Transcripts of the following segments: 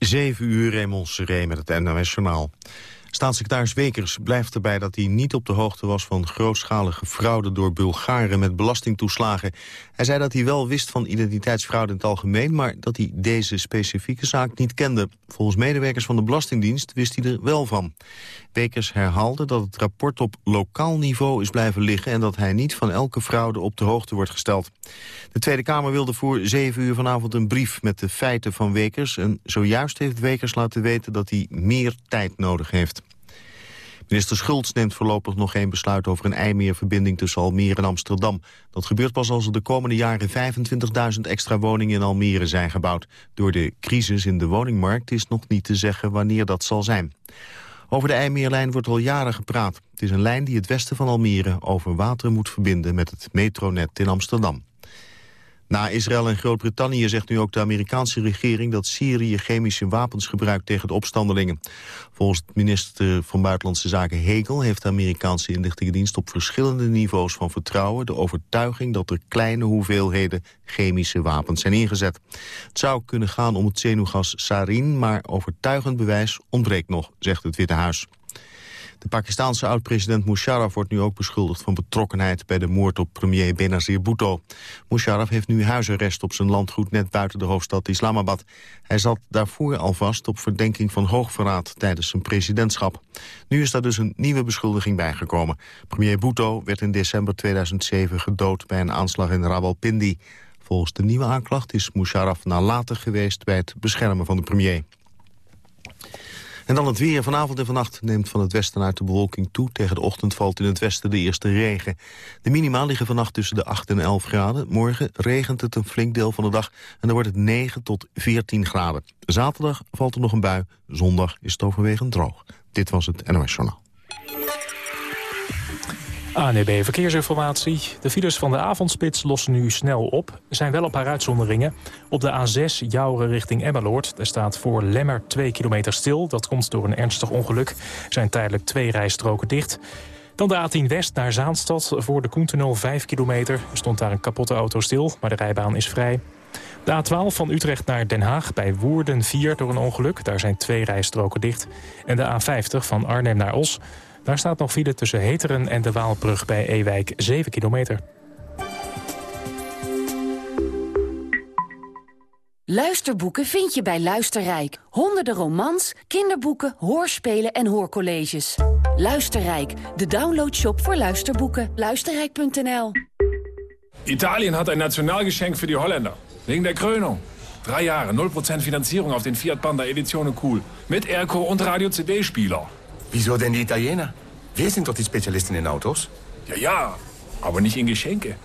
7 uur, Raymond Seré met het NOS-journaal. Staatssecretaris Wekers blijft erbij dat hij niet op de hoogte was van grootschalige fraude door Bulgaren met belastingtoeslagen. Hij zei dat hij wel wist van identiteitsfraude in het algemeen, maar dat hij deze specifieke zaak niet kende. Volgens medewerkers van de Belastingdienst wist hij er wel van. Wekers herhaalde dat het rapport op lokaal niveau is blijven liggen en dat hij niet van elke fraude op de hoogte wordt gesteld. De Tweede Kamer wilde voor zeven uur vanavond een brief met de feiten van Wekers en zojuist heeft Wekers laten weten dat hij meer tijd nodig heeft. Minister Schultz neemt voorlopig nog geen besluit over een IJmeerverbinding tussen Almere en Amsterdam. Dat gebeurt pas als er de komende jaren 25.000 extra woningen in Almere zijn gebouwd. Door de crisis in de woningmarkt is nog niet te zeggen wanneer dat zal zijn. Over de IJmeerlijn wordt al jaren gepraat. Het is een lijn die het westen van Almere over water moet verbinden met het metronet in Amsterdam. Na Israël en Groot-Brittannië zegt nu ook de Amerikaanse regering dat Syrië chemische wapens gebruikt tegen de opstandelingen. Volgens minister van Buitenlandse Zaken Hegel heeft de Amerikaanse inlichtingendienst op verschillende niveaus van vertrouwen de overtuiging dat er kleine hoeveelheden chemische wapens zijn ingezet. Het zou kunnen gaan om het zenuwgas sarin, maar overtuigend bewijs ontbreekt nog, zegt het Witte Huis. De Pakistanse oud-president Musharraf wordt nu ook beschuldigd van betrokkenheid bij de moord op premier Benazir Bhutto. Musharraf heeft nu huisarrest op zijn landgoed net buiten de hoofdstad Islamabad. Hij zat daarvoor al vast op verdenking van hoogverraad tijdens zijn presidentschap. Nu is daar dus een nieuwe beschuldiging bijgekomen. Premier Bhutto werd in december 2007 gedood bij een aanslag in Rawalpindi. Volgens de nieuwe aanklacht is Musharraf nalatig geweest bij het beschermen van de premier. En dan het weer. Vanavond en vannacht neemt van het westen uit de bewolking toe. Tegen de ochtend valt in het westen de eerste regen. De minima liggen vannacht tussen de 8 en 11 graden. Morgen regent het een flink deel van de dag en dan wordt het 9 tot 14 graden. Zaterdag valt er nog een bui. Zondag is het overwegend droog. Dit was het NOS Journaal. ANEB Verkeersinformatie. De files van de avondspits lossen nu snel op. Er zijn wel een paar uitzonderingen. Op de A6 Jouren richting Emmeloord. Daar staat voor Lemmer 2 kilometer stil. Dat komt door een ernstig ongeluk. Er zijn tijdelijk twee rijstroken dicht. Dan de A10 West naar Zaanstad. Voor de Koentunnel 5 kilometer. Er stond daar een kapotte auto stil, maar de rijbaan is vrij. De A12 van Utrecht naar Den Haag bij Woerden 4 door een ongeluk. Daar zijn twee rijstroken dicht. En de A50 van Arnhem naar Os daar staat nog file tussen Heteren en de Waalbrug bij Ewijk 7 kilometer. Luisterboeken vind je bij Luisterrijk. Honderden romans, kinderboeken, hoorspelen en hoorcolleges. Luisterrijk, de downloadshop voor luisterboeken. Luisterrijk.nl Italien hat ein Nationalgeschenk für die Holländer. Wegen der Krönung. Drei Jahre, 0% Finanzierung auf den Fiat Panda Edizione Cool. Mit Airco und Radio-CD-Spieler. Wieso denn die Italiener? Wir sind doch die Spezialisten in auto's. Ja, ja, aber nicht in Geschenke.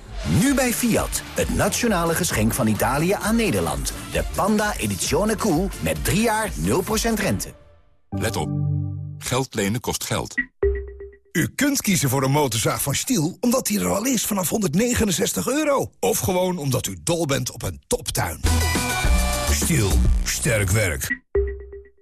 Nu bij Fiat, het nationale geschenk van Italië aan Nederland. De Panda Edizione Cool met 3 jaar 0% rente. Let op. Geld lenen kost geld. U kunt kiezen voor een motorzaag van Stiel omdat die er al is vanaf 169 euro. Of gewoon omdat u dol bent op een toptuin. Stiel, sterk werk.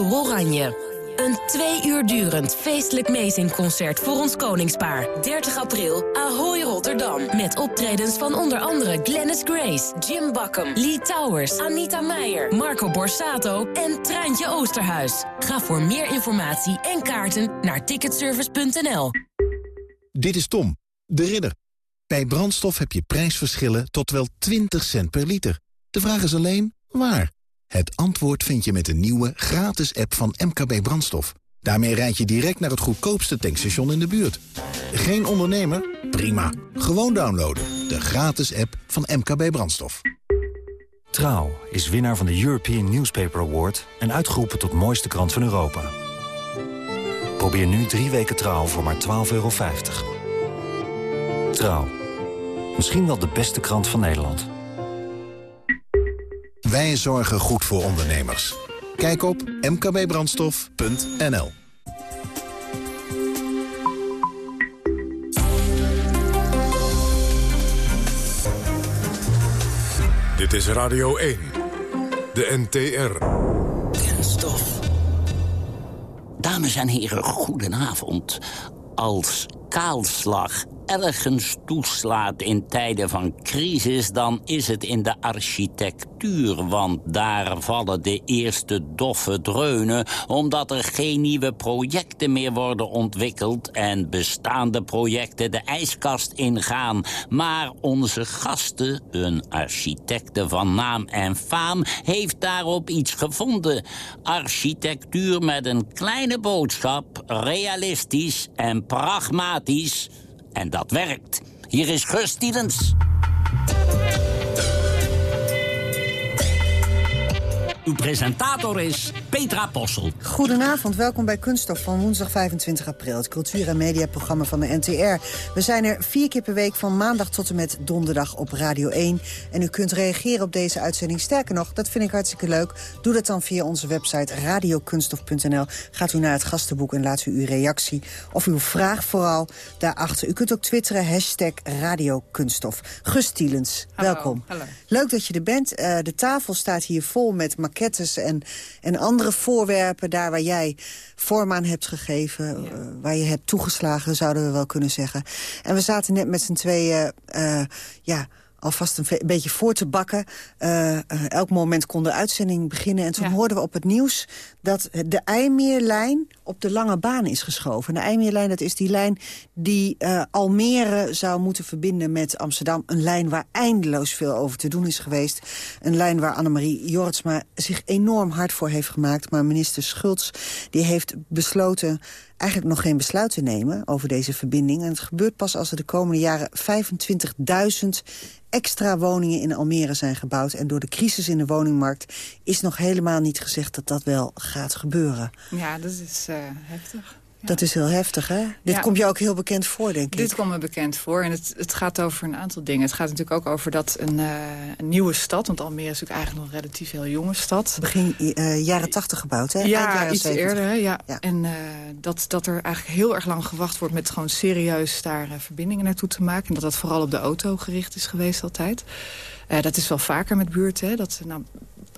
Oranje. Een twee uur durend feestelijk meezingconcert voor ons koningspaar. 30 april, Ahoy Rotterdam. Met optredens van onder andere Glennis Grace, Jim Bakken, Lee Towers, Anita Meijer, Marco Borsato en Treintje Oosterhuis. Ga voor meer informatie en kaarten naar ticketservice.nl. Dit is Tom, de ridder. Bij brandstof heb je prijsverschillen tot wel 20 cent per liter. De vraag is alleen, waar? Het antwoord vind je met de nieuwe gratis app van MKB Brandstof. Daarmee rijd je direct naar het goedkoopste tankstation in de buurt. Geen ondernemer? Prima. Gewoon downloaden. De gratis app van MKB Brandstof. Trouw is winnaar van de European Newspaper Award... en uitgeroepen tot mooiste krant van Europa. Probeer nu drie weken Trouw voor maar 12,50 euro. Trouw. Misschien wel de beste krant van Nederland. Wij zorgen goed voor ondernemers. Kijk op mkbbrandstof.nl Dit is Radio 1. De NTR. Kenstof. Dames en heren, goedenavond. Als kaalslag ergens toeslaat in tijden van crisis... dan is het in de architectuur, want daar vallen de eerste doffe dreunen... omdat er geen nieuwe projecten meer worden ontwikkeld... en bestaande projecten de ijskast ingaan. Maar onze gasten, een architecte van naam en faam... heeft daarop iets gevonden. Architectuur met een kleine boodschap, realistisch en pragmatisch... En dat werkt. Hier is Gus Stevens. Uw presentator is Petra Possel. Goedenavond, welkom bij Kunststof van woensdag 25 april. Het cultuur- en mediaprogramma van de NTR. We zijn er vier keer per week van maandag tot en met donderdag op Radio 1. En u kunt reageren op deze uitzending. Sterker nog, dat vind ik hartstikke leuk. Doe dat dan via onze website radiokunststof.nl. Gaat u naar het gastenboek en laat u uw reactie of uw vraag vooral daarachter. U kunt ook twitteren, hashtag radiokunststof. Gus Tielens, welkom. Hallo. Leuk dat je er bent. Uh, de tafel staat hier vol met maquettes en, en andere voorwerpen... daar waar jij vorm aan hebt gegeven, ja. uh, waar je hebt toegeslagen, zouden we wel kunnen zeggen. En we zaten net met z'n tweeën... Uh, ja, alvast een, een beetje voor te bakken. Uh, uh, elk moment kon de uitzending beginnen. En toen ja. hoorden we op het nieuws dat de IJmeerlijn op de lange baan is geschoven. De IJmeerlijn, dat is die lijn die uh, Almere zou moeten verbinden met Amsterdam. Een lijn waar eindeloos veel over te doen is geweest. Een lijn waar Annemarie Jortsma zich enorm hard voor heeft gemaakt. Maar minister Schultz die heeft besloten eigenlijk nog geen besluit te nemen over deze verbinding. En het gebeurt pas als er de komende jaren 25.000 extra woningen in Almere zijn gebouwd. En door de crisis in de woningmarkt is nog helemaal niet gezegd dat dat wel gaat gebeuren. Ja, dat is uh, heftig. Ja. Dat is heel heftig, hè? Dit Ja. komt je ook heel bekend voor, denk ik. Dit komt me bekend voor en het, het gaat over een aantal dingen. Het gaat natuurlijk ook over dat een, uh, een nieuwe stad... want Almere is natuurlijk eigenlijk nog een relatief heel jonge stad. Begin uh, jaren tachtig gebouwd, hè? Ja, iets 70. eerder. Hè? Ja. En uh, dat, dat er eigenlijk heel erg lang gewacht wordt... met gewoon serieus daar verbindingen naartoe te maken. En dat dat vooral op de auto gericht is geweest altijd. Uh, dat is wel vaker met buurten. Hè? Dat, nou,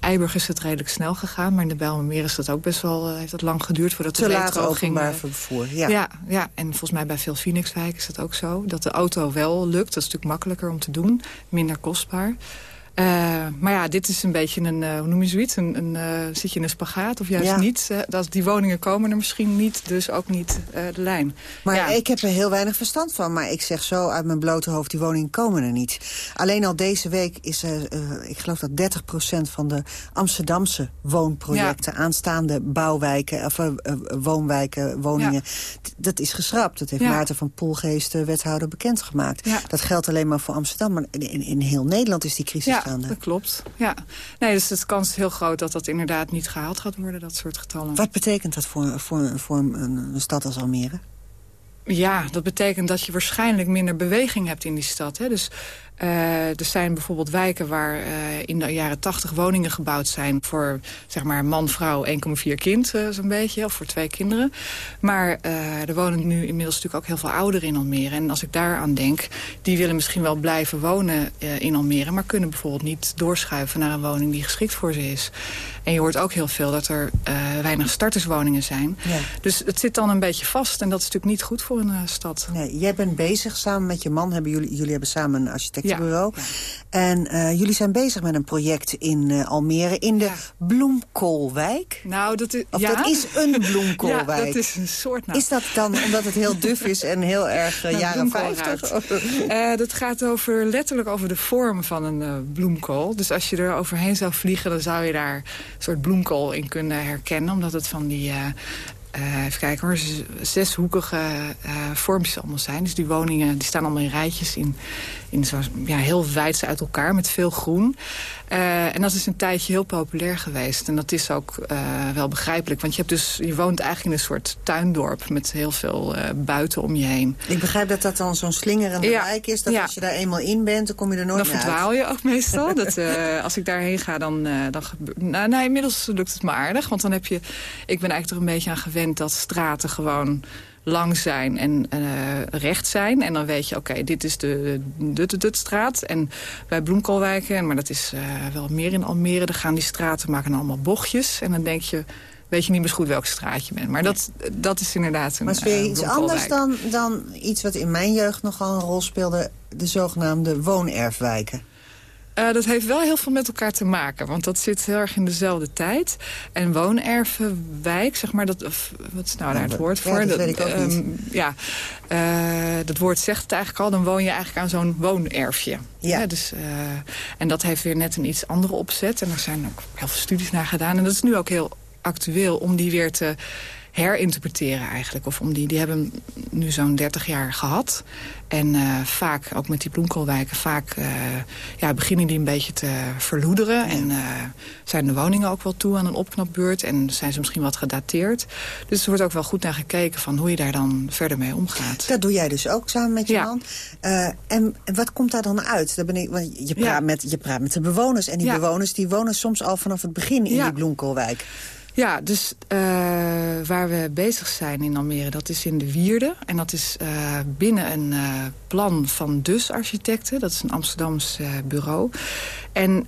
Eiburg is het redelijk snel gegaan, maar in de Bijlmermeer is dat ook best wel, uh, heeft dat lang geduurd voordat Te de retro ging. openbaar uh, vervoer, ja. ja. Ja, en volgens mij bij veel Phoenixwijk is dat ook zo. Dat de auto wel lukt, dat is natuurlijk makkelijker om te doen, minder kostbaar. Uh, maar ja, dit is een beetje een, uh, hoe noem je zoiets? Een, een, uh, zit je in een spagaat of juist Ja. niet? Dat die woningen komen er misschien niet, dus ook niet de lijn. Maar ja. ik heb er heel weinig verstand van. Maar ik zeg zo uit mijn blote hoofd, die woningen komen er niet. Alleen al deze week is er, ik geloof dat 30% van de Amsterdamse woonprojecten... aanstaande bouwwijken, of woonwijken, woningen... dat is geschrapt. Dat heeft. Maarten van Poelgeest, de wethouder, bekendgemaakt. Dat geldt alleen maar voor Amsterdam. Maar in, in heel Nederland is die crisis gaande. dat klopt. Ja. Nee, dus de kans is heel groot dat dat inderdaad niet gehaald gaat worden, dat soort getallen. Wat betekent dat voor, voor, voor een, een stad als Almere? Ja, dat betekent dat je waarschijnlijk minder beweging hebt in die stad. Hè? Dus er zijn bijvoorbeeld wijken waar uh, in de jaren 80 woningen gebouwd zijn... voor zeg maar man, vrouw, 1,4 kind uh, zo'n beetje, of voor twee kinderen. Maar er wonen nu inmiddels natuurlijk ook heel veel ouderen in Almere. En als ik daaraan denk, die willen misschien wel blijven wonen in Almere... maar kunnen bijvoorbeeld niet doorschuiven naar een woning die geschikt voor ze is. En je hoort ook heel veel dat er weinig starterswoningen zijn. Ja. Dus het zit dan een beetje vast en dat is natuurlijk niet goed voor een stad. Nee, jij bent bezig samen met je man, hebben jullie, jullie hebben samen een architectenbureau. Ja. En uh, jullie zijn bezig met een project in uh, Almere, in de ja. Bloemkoolwijk. Nou, dat is, of ja. dat is een bloemkoolwijk. ja, dat is een soort naam. Is dat dan omdat het heel duf is en heel erg uh, jaren 50? uh, dat gaat over, letterlijk over de vorm van een bloemkool. Dus als je er overheen zou vliegen, dan zou je daar een soort bloemkool in kunnen herkennen. Omdat het van die... uh, even kijken hoor, zeshoekige uh, vormpjes allemaal zijn. Dus die woningen die staan allemaal in rijtjes in, in zo, ja, heel wijd uit elkaar met veel groen. Uh, en dat is een tijdje heel populair geweest. En dat is ook wel begrijpelijk. Want je, hebt dus, je woont eigenlijk in een soort tuindorp met heel veel buiten om je heen. Ik begrijp dat dat dan zo'n slingerende ja. wijk is. Dat als je daar eenmaal in bent, dan kom je er nooit dan meer uit. Dan verdwaal je ook meestal. dat, als ik daarheen ga, dan, dan gebeurt... Nou, nou, inmiddels lukt het me aardig. Want dan heb je... Ik ben eigenlijk er een beetje aan gewend dat straten gewoon lang zijn en uh, recht zijn. En dan weet je, oké, dit is de, de, de, de, straat. En bij Bloemkoolwijken, maar dat is uh, wel meer in Almere... dan gaan die straten maken allemaal bochtjes. En dan denk je, weet je niet meer goed welk straat je bent. Maar dat, dat is inderdaad een Maar is weer uh, iets anders dan, dan iets wat in mijn jeugd nogal een rol speelde... de zogenaamde woonerfwijken? Uh, dat heeft wel heel veel met elkaar te maken. Want dat zit heel erg in dezelfde tijd. En woonervenwijk, zeg maar, dat, of, wat is nou daar het woord voor? Ja, dat, weet ik ook niet. Um, ja, uh, dat woord zegt het eigenlijk al. Dan woon je eigenlijk aan zo'n woonerfje. Ja. dus, uh, en dat heeft weer net een iets andere opzet. En er zijn ook heel veel studies naar gedaan. En dat is nu ook heel actueel om die weer te herinterpreteren eigenlijk. Of om die, die hebben nu zo'n 30 jaar gehad. En uh, vaak, ook met die bloemkoolwijken, vaak uh, ja, beginnen die een beetje te verloederen. En uh, zijn de woningen ook wel toe aan een opknapbeurt. En zijn ze misschien wat gedateerd. Dus er wordt ook wel goed naar gekeken van hoe je daar dan verder mee omgaat. Dat doe jij dus ook samen met je ja. man. en wat komt daar dan uit? Daar ben ik, want je, praat ja. met, je praat met de bewoners. En die bewoners die wonen soms al vanaf het begin in die bloemkoolwijk. Ja, dus uh, waar we bezig zijn in Almere, dat is in de Wierde. En dat is uh, binnen een uh, plan van Dus Architecten. Dat is een Amsterdams bureau. En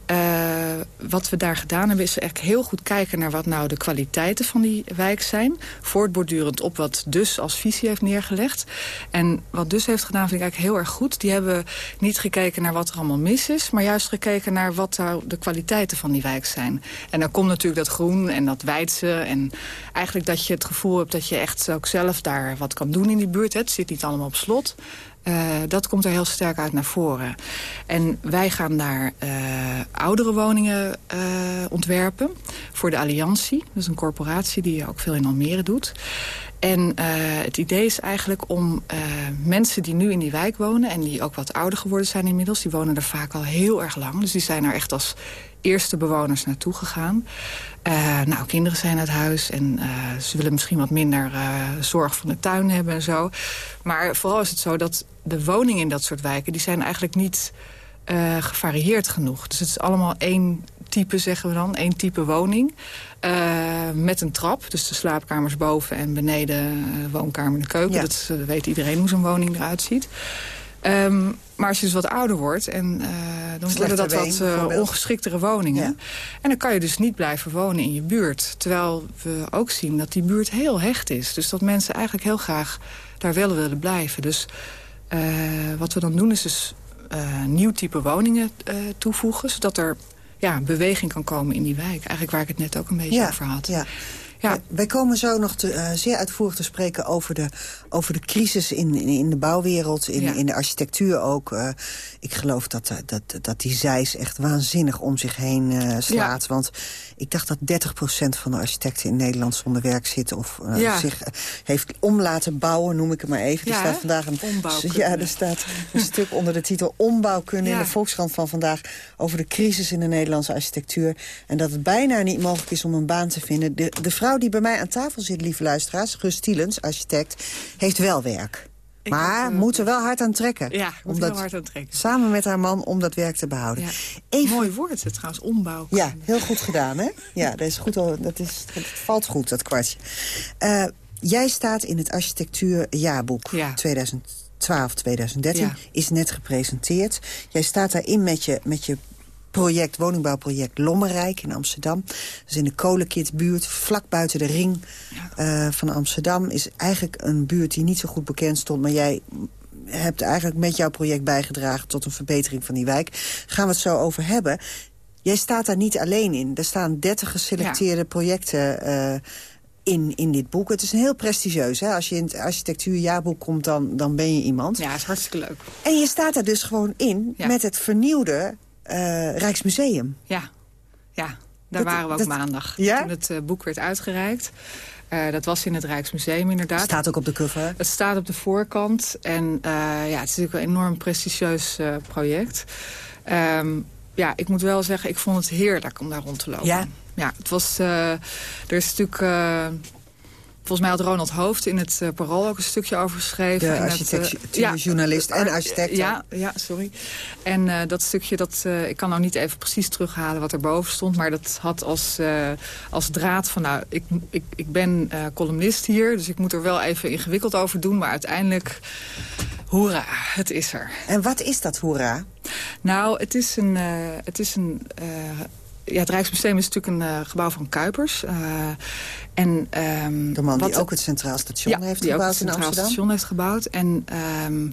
wat we daar gedaan hebben, is echt heel goed kijken naar wat nou de kwaliteiten van die wijk zijn. Voortbordurend op wat Dus als visie heeft neergelegd. En wat Dus heeft gedaan vind ik eigenlijk heel erg goed. Die hebben niet gekeken naar wat er allemaal mis is, maar juist gekeken naar wat nou de kwaliteiten van die wijk zijn. En dan komt natuurlijk dat groen en dat Weidse. En eigenlijk dat je het gevoel hebt dat je echt ook zelf daar wat kan doen in die buurt. Het zit niet allemaal op slot. Uh, dat komt er heel sterk uit naar voren. En wij gaan daar uh, oudere woningen uh, ontwerpen voor de Alliantie. Dat is een corporatie die ook veel in Almere doet. En het idee is eigenlijk om mensen die nu in die wijk wonen... en die ook wat ouder geworden zijn inmiddels... die wonen er vaak al heel erg lang. Dus die zijn er echt als eerste bewoners naartoe gegaan. Uh, nou, kinderen zijn uit huis en uh, ze willen misschien wat minder uh, zorg van de tuin hebben en zo. Maar vooral is het zo dat de woningen in dat soort wijken... die zijn eigenlijk niet gevarieerd genoeg. Dus het is allemaal één type, zeggen we dan, één type woning. met een trap, dus de slaapkamers boven en beneden woonkamer en de keuken. Ja. Dat weet iedereen hoe zo'n woning eruit ziet. Um, maar als je dus wat ouder wordt, en, uh, dan worden dat wat uh, ongeschiktere woningen. Ja. En dan kan je dus niet blijven wonen in je buurt. Terwijl we ook zien dat die buurt heel hecht is. Dus dat mensen eigenlijk heel graag daar willen willen blijven. Dus uh, wat we dan doen is dus nieuw type woningen toevoegen. Zodat er ja, beweging kan komen in die wijk. Eigenlijk waar ik het net ook een beetje ja, over had. Ja. Ja. Wij komen zo nog te, uh, zeer uitvoerig te spreken over de, over de crisis in, in, de bouwwereld, in, ja. in de architectuur ook. Uh, ik geloof dat, dat, dat die zeis echt waanzinnig om zich heen uh, slaat. Ja. Want ik dacht dat 30% van de architecten in Nederland zonder werk zitten... of zich heeft om laten bouwen, noem ik het maar even. er staat vandaag een, ja, er staat een stuk onder de titel Ombouwkunde in de Volkskrant van vandaag... over de crisis in de Nederlandse architectuur. En dat het bijna niet mogelijk is om een baan te vinden. De, de vrouw die bij mij aan tafel zit, lieve luisteraars, Gus Stielens, architect, heeft wel werk. Ik maar heb, uh, moet er wel hard aan trekken. Ja, moet wel hard aan trekken. Samen met haar man om dat werk te behouden. Ja. Even... Mooi woord, het trouwens, ombouw. Ja, heel goed gedaan, hè? Ja, dat, is goed, dat, is, dat valt goed, dat kwartje. Uh, jij staat in het architectuurjaarboek ja. 2012, 2013. Ja. Is net gepresenteerd. Jij staat daarin met je, met je project, woningbouwproject Lommerrijk in Amsterdam. Dat is in de Kolenkitbuurt, vlak buiten de ring uh, van Amsterdam. Is eigenlijk een buurt die niet zo goed bekend stond, maar jij hebt eigenlijk met jouw project bijgedragen tot een verbetering van die wijk. Gaan we het zo over hebben. Jij staat daar niet alleen in. Er staan 30 geselecteerde ja. projecten uh, in, in dit boek. Het is een heel prestigieus. Hè? Als je in het architectuurjaarboek komt, dan, dan ben je iemand. Ja, het is hartstikke leuk. En je staat er dus gewoon in ja. met het vernieuwde uh, Rijksmuseum. Ja, ja. daar dat, waren we ook dat, maandag. Ja? Toen het uh, boek werd uitgereikt. Uh, dat was in het Rijksmuseum inderdaad. Het staat ook op de cover. Het staat op de voorkant. En uh, ja, het is natuurlijk een enorm prestigieus uh, project. Um, ja, ik moet wel zeggen, ik vond het heerlijk om daar rond te lopen. Ja? Ja, het was... er is natuurlijk Volgens mij had Ronald Hoofd in het uh, Parool ook een stukje over geschreven. De architectuurjournalist uh, ja, en architect. Ja, ja, sorry. En uh, dat stukje, dat, ik kan nou niet even precies terughalen wat erboven stond... maar dat had als, als draad van... nou, ik, ik, ik ben columnist hier, dus ik moet er wel even ingewikkeld over doen... maar uiteindelijk, hoera, het is er. En wat is dat hoera? Nou, het is een... het is een ja, het Rijksmuseum is natuurlijk een uh, gebouw van Kuipers. Uh, en, um, de man die ook het Centraal Station ja, heeft die gebouwd ook het Centraal Station heeft gebouwd. En um,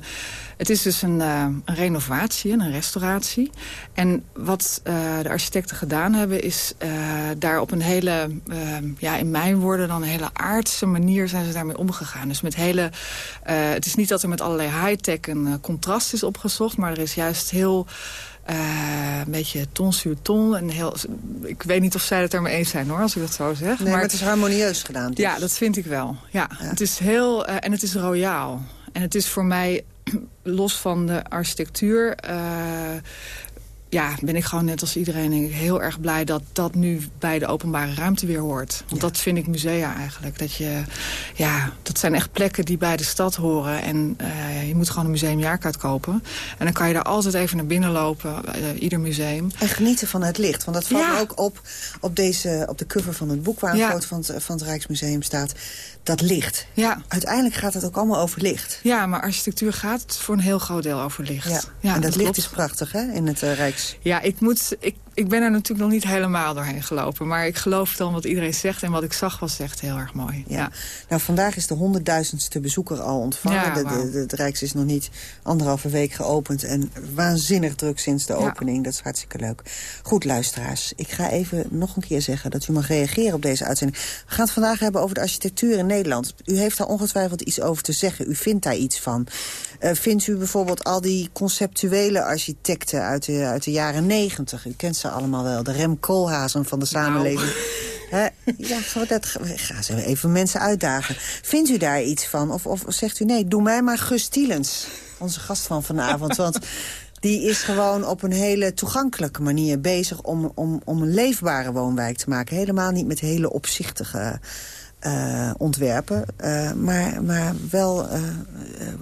het is dus een, uh, een renovatie, een restauratie. En wat de architecten gedaan hebben... is daar op een hele, ehm, ja, in mijn woorden dan een hele aardse manier... zijn ze daarmee omgegaan. Dus met hele... het is niet dat er met allerlei high-tech een contrast is opgezocht... maar er is juist heel... Uh, een beetje ton sur ton. En heel, ik weet niet of zij het er mee eens zijn hoor, als ik dat zo zeg. Nee, maar, het is harmonieus gedaan. Dus. Ja, dat vind ik wel. Ja, ja. Het is heel, uh, en het is royaal. En het is voor mij, los van de architectuur... Uh, ja, ben ik gewoon net als iedereen heel erg blij dat dat nu bij de openbare ruimte weer hoort. Want dat vind ik musea eigenlijk. Dat, je, ja, dat zijn echt plekken die bij de stad horen. En uh, je moet gewoon een museumjaarkaart kopen. En dan kan je daar altijd even naar binnen lopen, uh, ieder museum. En genieten van het licht. Want dat valt ja. ook op op, deze, op de cover van het boek... waar een ja. foto van het, van het Rijksmuseum staat dat licht. Ja. Uiteindelijk gaat het ook allemaal over licht. Ja, maar architectuur gaat voor een heel groot deel over licht. Ja. ja en dat, dat licht is prachtig, hè, in het uh, Rijks... Ja, ik moet... Ik, ik ben er natuurlijk nog niet helemaal doorheen gelopen. Maar ik geloof dan wat iedereen zegt. En wat ik zag was echt heel erg mooi. Ja. ja. Nou, vandaag is de honderdduizendste bezoeker al ontvangen. Ja, de, de, de, het Rijks is nog niet anderhalve week geopend. En waanzinnig druk sinds de opening. Ja. Dat is hartstikke leuk. Goed, luisteraars. Ik ga even nog een keer zeggen dat u mag reageren op deze uitzending. We gaan het vandaag hebben over de architectuur in Nederland. U heeft daar ongetwijfeld iets over te zeggen. U vindt daar iets van. Uh, vindt u bijvoorbeeld al die conceptuele architecten uit de, uit de jaren negentig? U kent ze allemaal wel. De Rem Koolhazen van de samenleving. Nou. ja, dat, ga ze even mensen uitdagen. Vindt u daar iets van? Of, of zegt u nee, doe mij maar Gus Tielens. Onze gast van vanavond. Want die is gewoon op een hele toegankelijke manier bezig... om, om, om een leefbare woonwijk te maken. Helemaal niet met hele opzichtige uh, ontwerpen. Uh, maar, maar wel uh,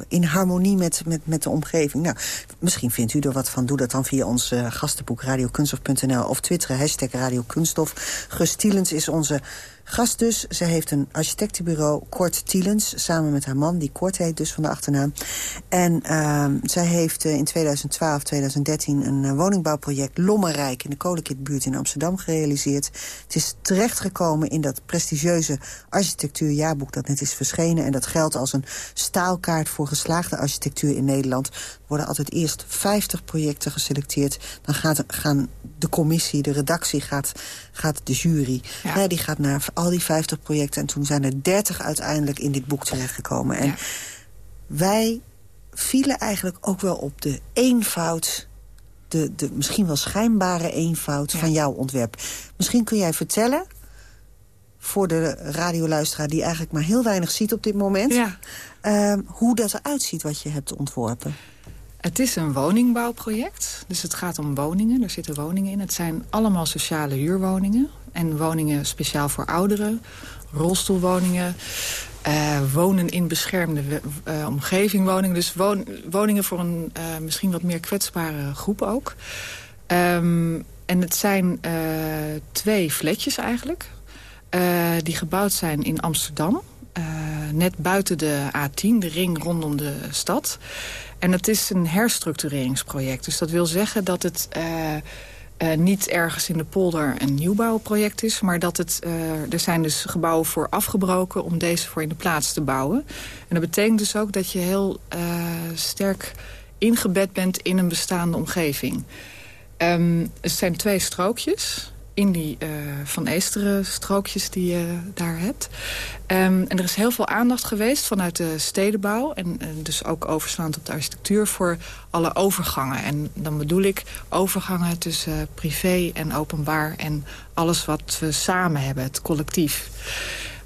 in harmonie met, met, met de omgeving. Nou, misschien vindt u er wat van. Doe dat dan via ons gastenboek radiokunstof.nl of twitteren hashtag radiokunststof. Gus Tielens is onze Gast dus, ze heeft een architectenbureau, Kort Tielens... samen met haar man, die Kort heet dus van de achternaam. En uh, zij heeft uh, in 2012, 2013 een uh, woningbouwproject Lommerrijk... in de Kolenkitbuurt in Amsterdam gerealiseerd. Het is terechtgekomen in dat prestigieuze architectuurjaarboek... dat net is verschenen. En dat geldt als een staalkaart voor geslaagde architectuur in Nederland. Er worden altijd eerst 50 projecten geselecteerd. Dan gaat, gaan de commissie, de redactie, gaat, gaat de jury. Ja. Die gaat naar al die 50 projecten. En toen zijn er 30 uiteindelijk in dit boek terechtgekomen. En ja. wij vielen eigenlijk ook wel op de eenvoud... De, de misschien wel schijnbare eenvoud ja. van jouw ontwerp. Misschien kun jij vertellen voor de radioluisteraar... die eigenlijk maar heel weinig ziet op dit moment... Ja. Uh, hoe dat eruit ziet wat je hebt ontworpen. Het is een woningbouwproject. Dus het gaat om woningen. Er zitten woningen in. Het zijn allemaal sociale huurwoningen. En woningen speciaal voor ouderen. Rolstoelwoningen. Uh, wonen in beschermde uh, omgeving woningen. Dus won woningen voor een uh, misschien wat meer kwetsbare groep ook. Um, en het zijn twee flatjes eigenlijk. die gebouwd zijn in Amsterdam. Net buiten de A10, de ring rondom de stad. En het is een herstructureringsproject. Dus dat wil zeggen dat het uh, uh, niet ergens in de polder een nieuwbouwproject is... maar dat het, uh, er zijn dus gebouwen voor afgebroken om deze voor in de plaats te bouwen. En dat betekent dus ook dat je heel sterk ingebed bent in een bestaande omgeving. Um, het zijn twee strookjes in die uh, Van Eesteren strookjes die je daar hebt. Um, en er is heel veel aandacht geweest vanuit de stedenbouw... en, en dus ook overslaand op de architectuur voor alle overgangen. En dan bedoel ik overgangen tussen uh, privé en openbaar... en alles wat we samen hebben, het collectief.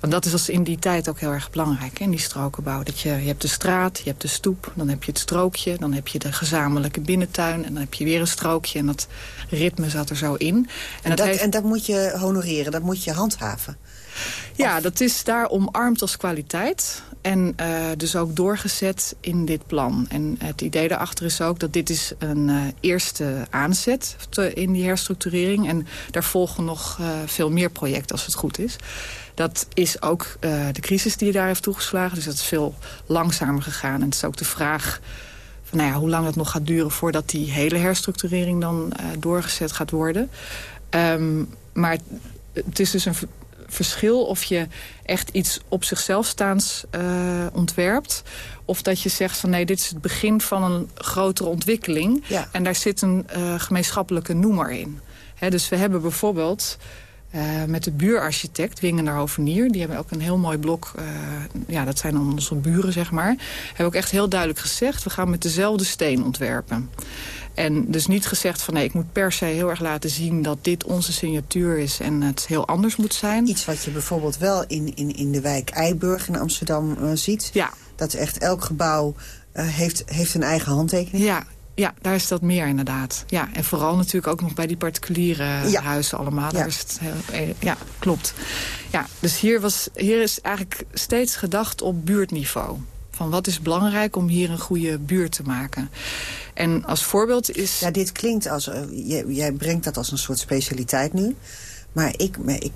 Want dat is als in die tijd ook heel erg belangrijk, hè, in die strokenbouw. Dat je, je hebt de straat, je hebt de stoep, dan heb je het strookje... dan heb je de gezamenlijke binnentuin en dan heb je weer een strookje... en dat ritme zat er zo in. En, En, dat, dat heeft- en dat moet je honoreren, dat moet je handhaven. Ja, dat is daar omarmd als kwaliteit. En eh, dus ook doorgezet in dit plan. En het idee daarachter is ook dat dit is een eh, eerste aanzet te- in die herstructurering. En daar volgen nog eh, veel meer projecten als het goed is. Dat is ook de crisis die je daar heeft toegeslagen. Dus dat is veel langzamer gegaan. En het is ook de vraag van, nou ja, hoe lang het nog gaat duren... voordat die hele herstructurering dan doorgezet gaat worden. Ehm, maar het is dus een verschil of je echt iets op zichzelf staans eh, ontwerpt... of dat je zegt van nee, dit is het begin van een grotere ontwikkeling... en daar zit een eh, gemeenschappelijke noemer in. Dus we hebben bijvoorbeeld... eh, met de buurarchitect, Wingener Hovenier... die hebben ook een heel mooi blok, ja, dat zijn dan onze buren, zeg maar... hebben ook echt heel duidelijk gezegd... we gaan met dezelfde steen ontwerpen. En dus niet gezegd van nee, ik moet per se heel erg laten zien... dat dit onze signatuur is en het heel anders moet zijn. Iets wat je bijvoorbeeld wel in, in, in de wijk Eiburg in Amsterdam eh, ziet. Ja. Dat echt elk gebouw eh, heeft, heeft een eigen handtekening. Ja, ja, daar is dat meer inderdaad. Ja, en vooral natuurlijk ook nog bij die particuliere Ja. huizen allemaal. Ja. is het heel, eh, ja, klopt. Ja, dus hier, was, hier is eigenlijk steeds gedacht op buurtniveau. Van wat is belangrijk om hier een goede buurt te maken. En als voorbeeld is... Ja, dit klinkt als... eh, jij, jij brengt dat als een soort specialiteit nu. Maar ik, maar ik,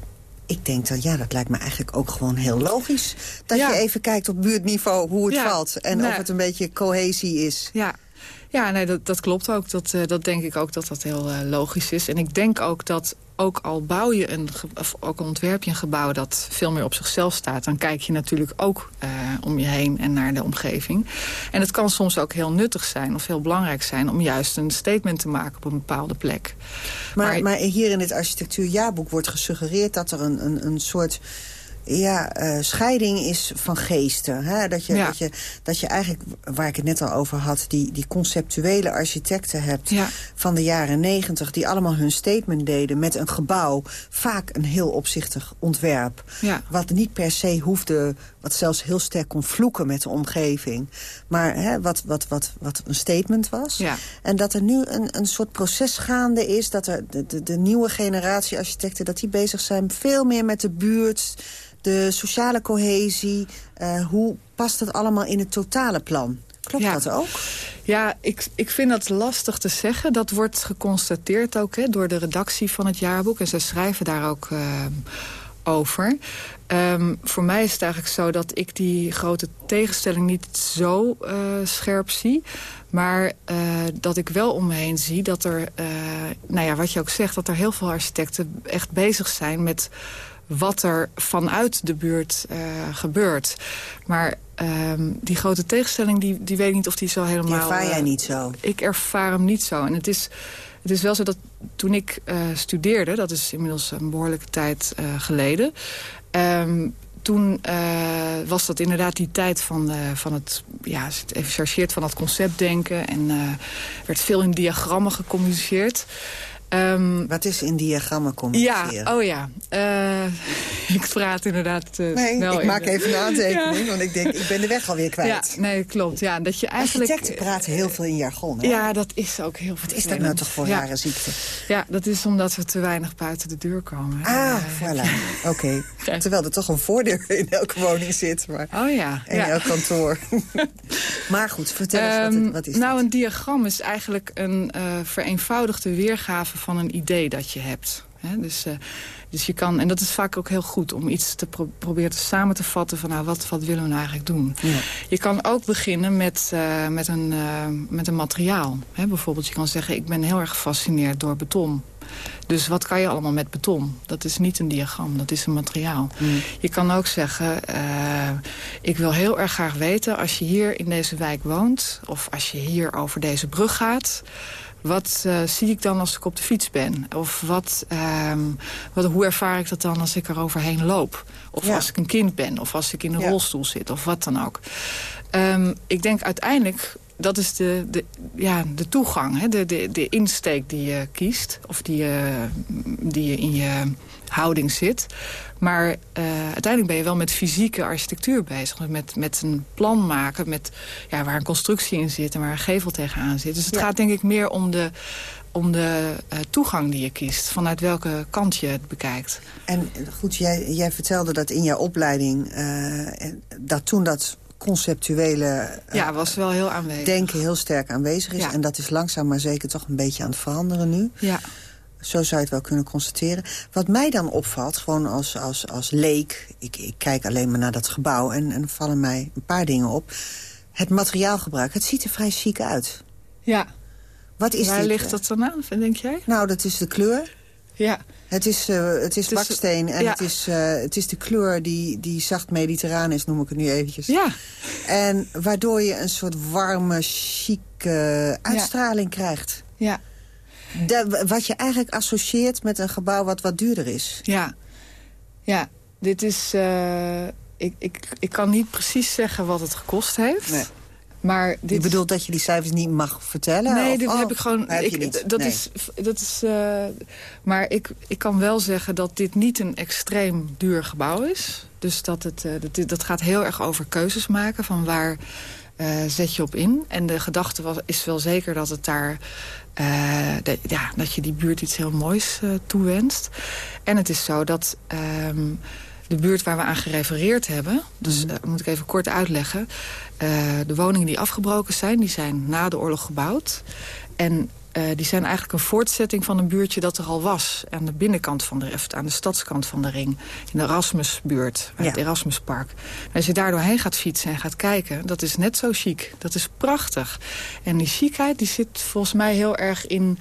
ik denk dat, ja, dat lijkt me eigenlijk ook gewoon heel logisch. Dat Ja. je even kijkt op buurtniveau hoe het Ja. valt. En Nee. of het een beetje cohesie is. Ja, ja nee, dat, dat klopt ook. Dat, eh, dat denk ik ook dat dat heel eh, logisch is. En ik denk ook dat ook al bouw je een, of ook al ontwerp je een gebouw dat veel meer op zichzelf staat... dan kijk je natuurlijk ook eh, om je heen en naar de omgeving. En het kan soms ook heel nuttig zijn of heel belangrijk zijn... om juist een statement te maken op een bepaalde plek. Maar, maar hier in het architectuurjaarboek wordt gesuggereerd... dat er een, een, een soort ja, eh, scheiding is van geesten. Hè? Dat, je, Ja. dat, je, dat je eigenlijk, waar ik het net al over had... die, die conceptuele architecten hebt van de jaren negentig... die allemaal hun statement deden met een gebouw. Vaak een heel opzichtig ontwerp. Ja. Wat niet per se hoefde... wat zelfs heel sterk kon vloeken met de omgeving. Maar hè, wat, wat, wat, wat een statement was. En dat er nu een, een soort proces gaande is... dat er de, de, de nieuwe generatie architecten... dat die bezig zijn veel meer met de buurt... de sociale cohesie. eh, hoe past het allemaal in het totale plan? Klopt Ja. dat ook? Ja, ik, ik vind dat lastig te zeggen. Dat wordt geconstateerd ook hè, door de redactie van het jaarboek. En zij schrijven daar ook eh, over. Ehm, voor mij is het eigenlijk zo dat ik die grote tegenstelling niet zo eh, scherp zie. Maar dat ik wel om me heen zie dat er, nou ja, wat je ook zegt... dat er heel veel architecten echt bezig zijn met wat er vanuit de buurt eh, gebeurt. Maar ehm, die grote tegenstelling, die, die weet ik niet of die zo helemaal... Die ervaar jij eh, niet zo? Ik ervaar hem niet zo. En het is, het is wel zo dat toen ik eh, studeerde... dat is inmiddels een behoorlijke tijd geleden... ehm, toen was dat inderdaad die tijd van, eh, van het, ja, even chargeert, van het conceptdenken. En werd veel in diagrammen gecommuniceerd. Ehm, Wat is in diagrammen ja, communiceren? oh ja. Eh, ik praat inderdaad eh, Nee, snel ik in maak de- even een aantekening, Ja. want ik denk, ik ben de weg alweer kwijt. Ja, nee, klopt. Ja, dat je eigenlijk... Architecten praten heel veel in jargon, hè? Ja, dat is ook heel Wat is dat nou toch voor ja. rare ziekte? Ja, dat is omdat we te weinig buiten de deur komen. Ah, voilà. Oké. Terwijl er toch een voordeur in elke woning zit. Maar... Oh ja. En ja. elk kantoor. maar goed, vertel eens, wat, Ehm, het- wat is nou, een diagram is eigenlijk een eh, vereenvoudigde weergave van een idee dat je hebt. Dus, eh, dus je kan, en dat is vaak ook heel goed om iets te pro proberen te samen te vatten van nou, wat, wat willen we nou eigenlijk doen. Je kan ook beginnen met, eh, met, een, eh, met een materiaal. Bijvoorbeeld, je kan zeggen, ik ben heel erg gefascineerd door beton. Dus wat kan je allemaal met beton? Dat is niet een diagram, dat is een materiaal. Je kan ook zeggen, ik wil heel erg graag weten... als je hier in deze wijk woont, of als je hier over deze brug gaat... wat eh, zie ik dan als ik op de fiets ben? Of wat, ehm, wat, hoe ervaar ik dat dan als ik er overheen loop? Of Ja. als ik een kind ben, of als ik in een Ja. rolstoel zit, of wat dan ook. Ehm, ik denk uiteindelijk, dat is de, de, ja, de toegang, hè? De, de, de insteek die je kiest... of die je, die je in je houding zit. Maar uh, uiteindelijk ben je wel met fysieke architectuur bezig. Met, met een plan maken met, ja, waar een constructie in zit... en waar een gevel tegenaan zit. Dus het gaat denk ik meer om de, om de uh, toegang die je kiest. Vanuit welke kant je het bekijkt. En goed, jij, jij vertelde dat in jouw opleiding... Uh, dat toen dat conceptuele ja, was wel heel aanwezig. denken heel sterk aanwezig is. En dat is langzaam maar zeker toch een beetje aan het veranderen nu. Ja. Zo zou je het wel kunnen constateren. Wat mij dan opvalt, gewoon als, als, als leek... Ik, ik kijk alleen maar naar dat gebouw en, en vallen mij een paar dingen op. Het materiaalgebruik, het ziet er vrij chic uit. Ja. Wat is Waar dit? ligt dat dan aan, denk jij? Nou, dat is de kleur. Ja. Het is, uh, het is baksteen en ja. het, is, uh, het is de kleur die, die zacht mediterraan is, noem ik het nu eventjes. Ja. En waardoor je een soort warme, chique uitstraling krijgt. Ja. De, wat je eigenlijk associeert met een gebouw wat wat duurder is. Ja. Ja, dit is... Uh, ik, ik, ik kan niet precies zeggen wat het gekost heeft. Nee. Maar dit... Je bedoelt dat je die cijfers niet mag vertellen? Nee, of, dit oh, heb ik gewoon... heb Ik, niet. dat Nee. is... Dat is uh, maar ik, ik kan wel zeggen dat dit niet een extreem duur gebouw is. Dus dat, het, uh, dat, dat gaat heel erg over keuzes maken van waar uh, zet je op in. En de gedachte was, is wel zeker dat het daar... De, ja, dat je die buurt iets heel moois toewenst. En het is zo dat... Um, de buurt waar we aan gerefereerd hebben... dus uh, moet ik even kort uitleggen... De woningen die afgebroken zijn, die zijn na de oorlog gebouwd. En uh, die zijn eigenlijk een voortzetting van een buurtje dat er al was. Aan de binnenkant van de, aan de stadskant van de ring. In de Erasmusbuurt, ja. het Erasmuspark. En als je daar doorheen gaat fietsen en gaat kijken... dat is net zo chic. Dat is prachtig. En die chicheid die zit volgens mij heel erg in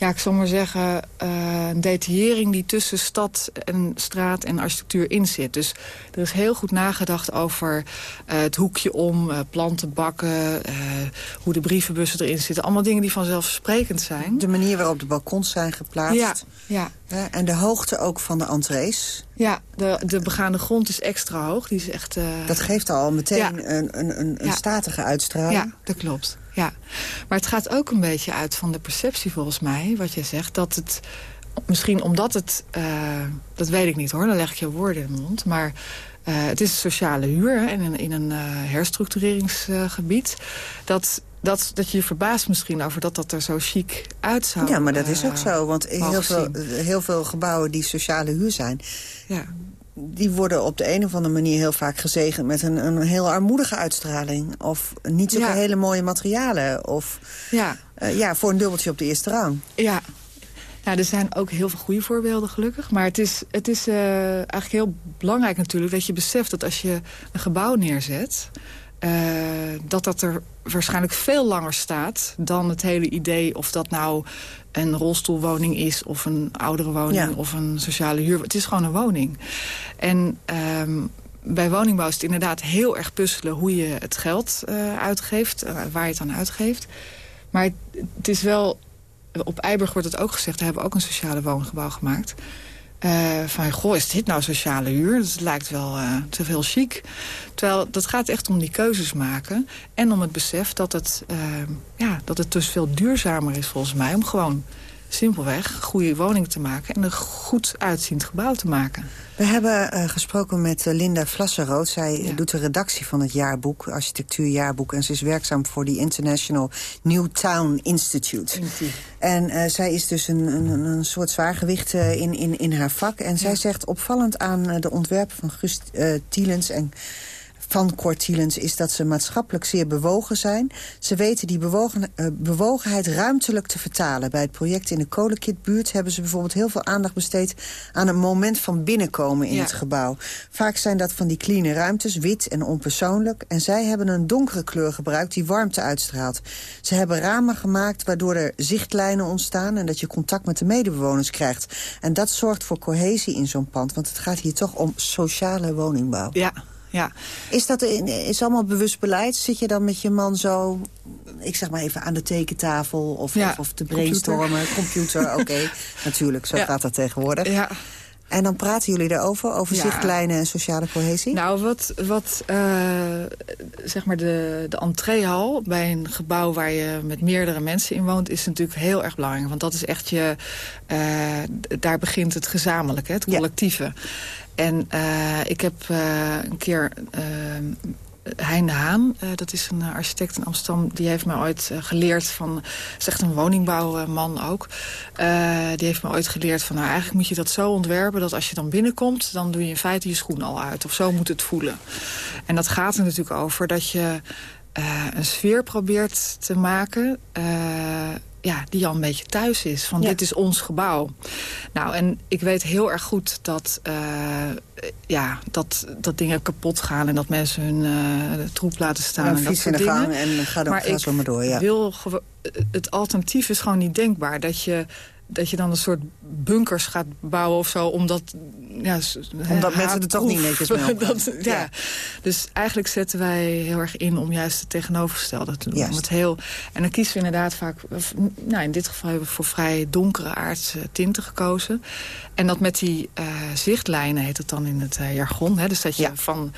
ja, ik zal maar zeggen, uh, een detaillering die tussen stad en straat en architectuur in zit. Dus er is heel goed nagedacht over uh, het hoekje om, uh, plantenbakken, hoe de brievenbussen erin zitten. Allemaal dingen die vanzelfsprekend zijn. De manier waarop de balkons zijn geplaatst. Ja, ja. ja en de hoogte ook van de entrees. Ja, de, de begaande grond is extra hoog. Die is echt, dat geeft al meteen ja. een, een, een, statige uitstraling. Ja, dat klopt. Ja, maar het gaat ook een beetje uit van de perceptie volgens mij, wat jij zegt, dat het misschien omdat het, uh, dat weet ik niet hoor, dan leg ik je woorden in de mond, maar uh, het is een sociale huur hè, in een, in een uh, herstructureringsgebied, dat dat, dat je je verbaast misschien over dat dat er zo chic uit zou Ja, maar dat is ook zo, want heel veel, heel veel gebouwen die sociale huur zijn... Ja die worden op de een of andere manier heel vaak gezegend... met een, een heel armoedige uitstraling. Of niet zulke ja. hele mooie materialen. Of ja. Uh, ja, voor een dubbeltje op de eerste rang. Ja. Nou, er zijn ook heel veel goede voorbeelden, gelukkig. Maar het is, het is uh, eigenlijk heel belangrijk natuurlijk... dat je beseft dat als je een gebouw neerzet... Uh, dat dat er waarschijnlijk veel langer staat dan het hele idee... of dat nou een rolstoelwoning is of een oudere woning ja. of een sociale huur. Het is gewoon een woning. En um, bij woningbouw is het inderdaad heel erg puzzelen hoe je het geld uh, uitgeeft, uh, waar je het aan uitgeeft. Maar het, het, is wel, op Eiburg wordt het ook gezegd, we hebben ook een sociale woongebouw gemaakt. Uh, van, goh, is dit nou sociale huur? Dat lijkt wel uh, te veel chic. Terwijl, dat gaat echt om die keuzes maken. En om het besef dat het, uh, ja, dat het dus veel duurzamer is volgens mij... om gewoon simpelweg goede woning te maken... en een goed uitziend gebouw te maken. We hebben uh, gesproken met uh, Linda Vlasserood. Zij ja. doet de redactie van het jaarboek, architectuurjaarboek... en ze is werkzaam voor die International New Town Institute. En uh, zij is dus een, een, een soort zwaargewicht in, in, in haar vak. En zij zegt opvallend aan de ontwerpen van Gust Tielens... en van Cortilens is dat ze maatschappelijk zeer bewogen zijn. Ze weten die bewogen, uh, bewogenheid ruimtelijk te vertalen. Bij het project in de kolenkitbuurt hebben ze bijvoorbeeld heel veel aandacht besteed... aan een moment van binnenkomen in Ja. het gebouw. Vaak zijn dat van die clean ruimtes, wit en onpersoonlijk. En zij hebben een donkere kleur gebruikt die warmte uitstraalt. Ze hebben ramen gemaakt waardoor er zichtlijnen ontstaan... en dat je contact met de medebewoners krijgt. En dat zorgt voor cohesie in zo'n pand. Want het gaat hier toch om sociale woningbouw. Ja, ja. Is dat is allemaal bewust beleid? Zit je dan met je man zo, ik zeg maar even aan de tekentafel... of, Ja, of, of te computer. brainstormen, computer, oké. Okay. Natuurlijk, zo Ja. gaat dat tegenwoordig. Ja. En dan praten jullie daarover, over Ja. zichtlijnen en sociale cohesie? Nou, wat, wat eh, zeg maar de, de entreehal bij een gebouw waar je met meerdere mensen in woont... is natuurlijk heel erg belangrijk. Want dat is echt je... eh, daar begint het gezamenlijke, het collectieve. En eh, ik heb een keer... Hein de Haan, eh, dat is een eh, architect in Amsterdam... die heeft me ooit eh, geleerd van... is echt een woningbouwman ook. Die heeft me ooit geleerd van... nou, eigenlijk moet je dat zo ontwerpen... dat als je dan binnenkomt, dan doe je in feite je schoen al uit. Of zo moet het voelen. En dat gaat er natuurlijk over dat je eh, een sfeer probeert te maken... eh, ja, die al een beetje thuis is. Van dit is ons gebouw. Nou, en ik weet heel erg goed dat, eh, ja, dat, dat dingen kapot gaan... en dat mensen hun troep laten staan. En dat soort de dingen. gang en ga dan- maar ga zo maar door, ja. wil het alternatief is gewoon niet denkbaar. Dat je, dat je dan een soort bunkers gaat bouwen of zo... omdat, ja, Omdat mensen er toch niet netjes mee. Dat- ja. Dus eigenlijk zetten wij heel erg in om juist het tegenovergestelde te doen. Juist. Om het heel, en dan kiezen we inderdaad vaak... nou, in dit geval hebben we voor vrij donkere aardse tinten gekozen. En dat met die eh, zichtlijnen heet het dan in het eh, jargon. Hè? Dus dat je van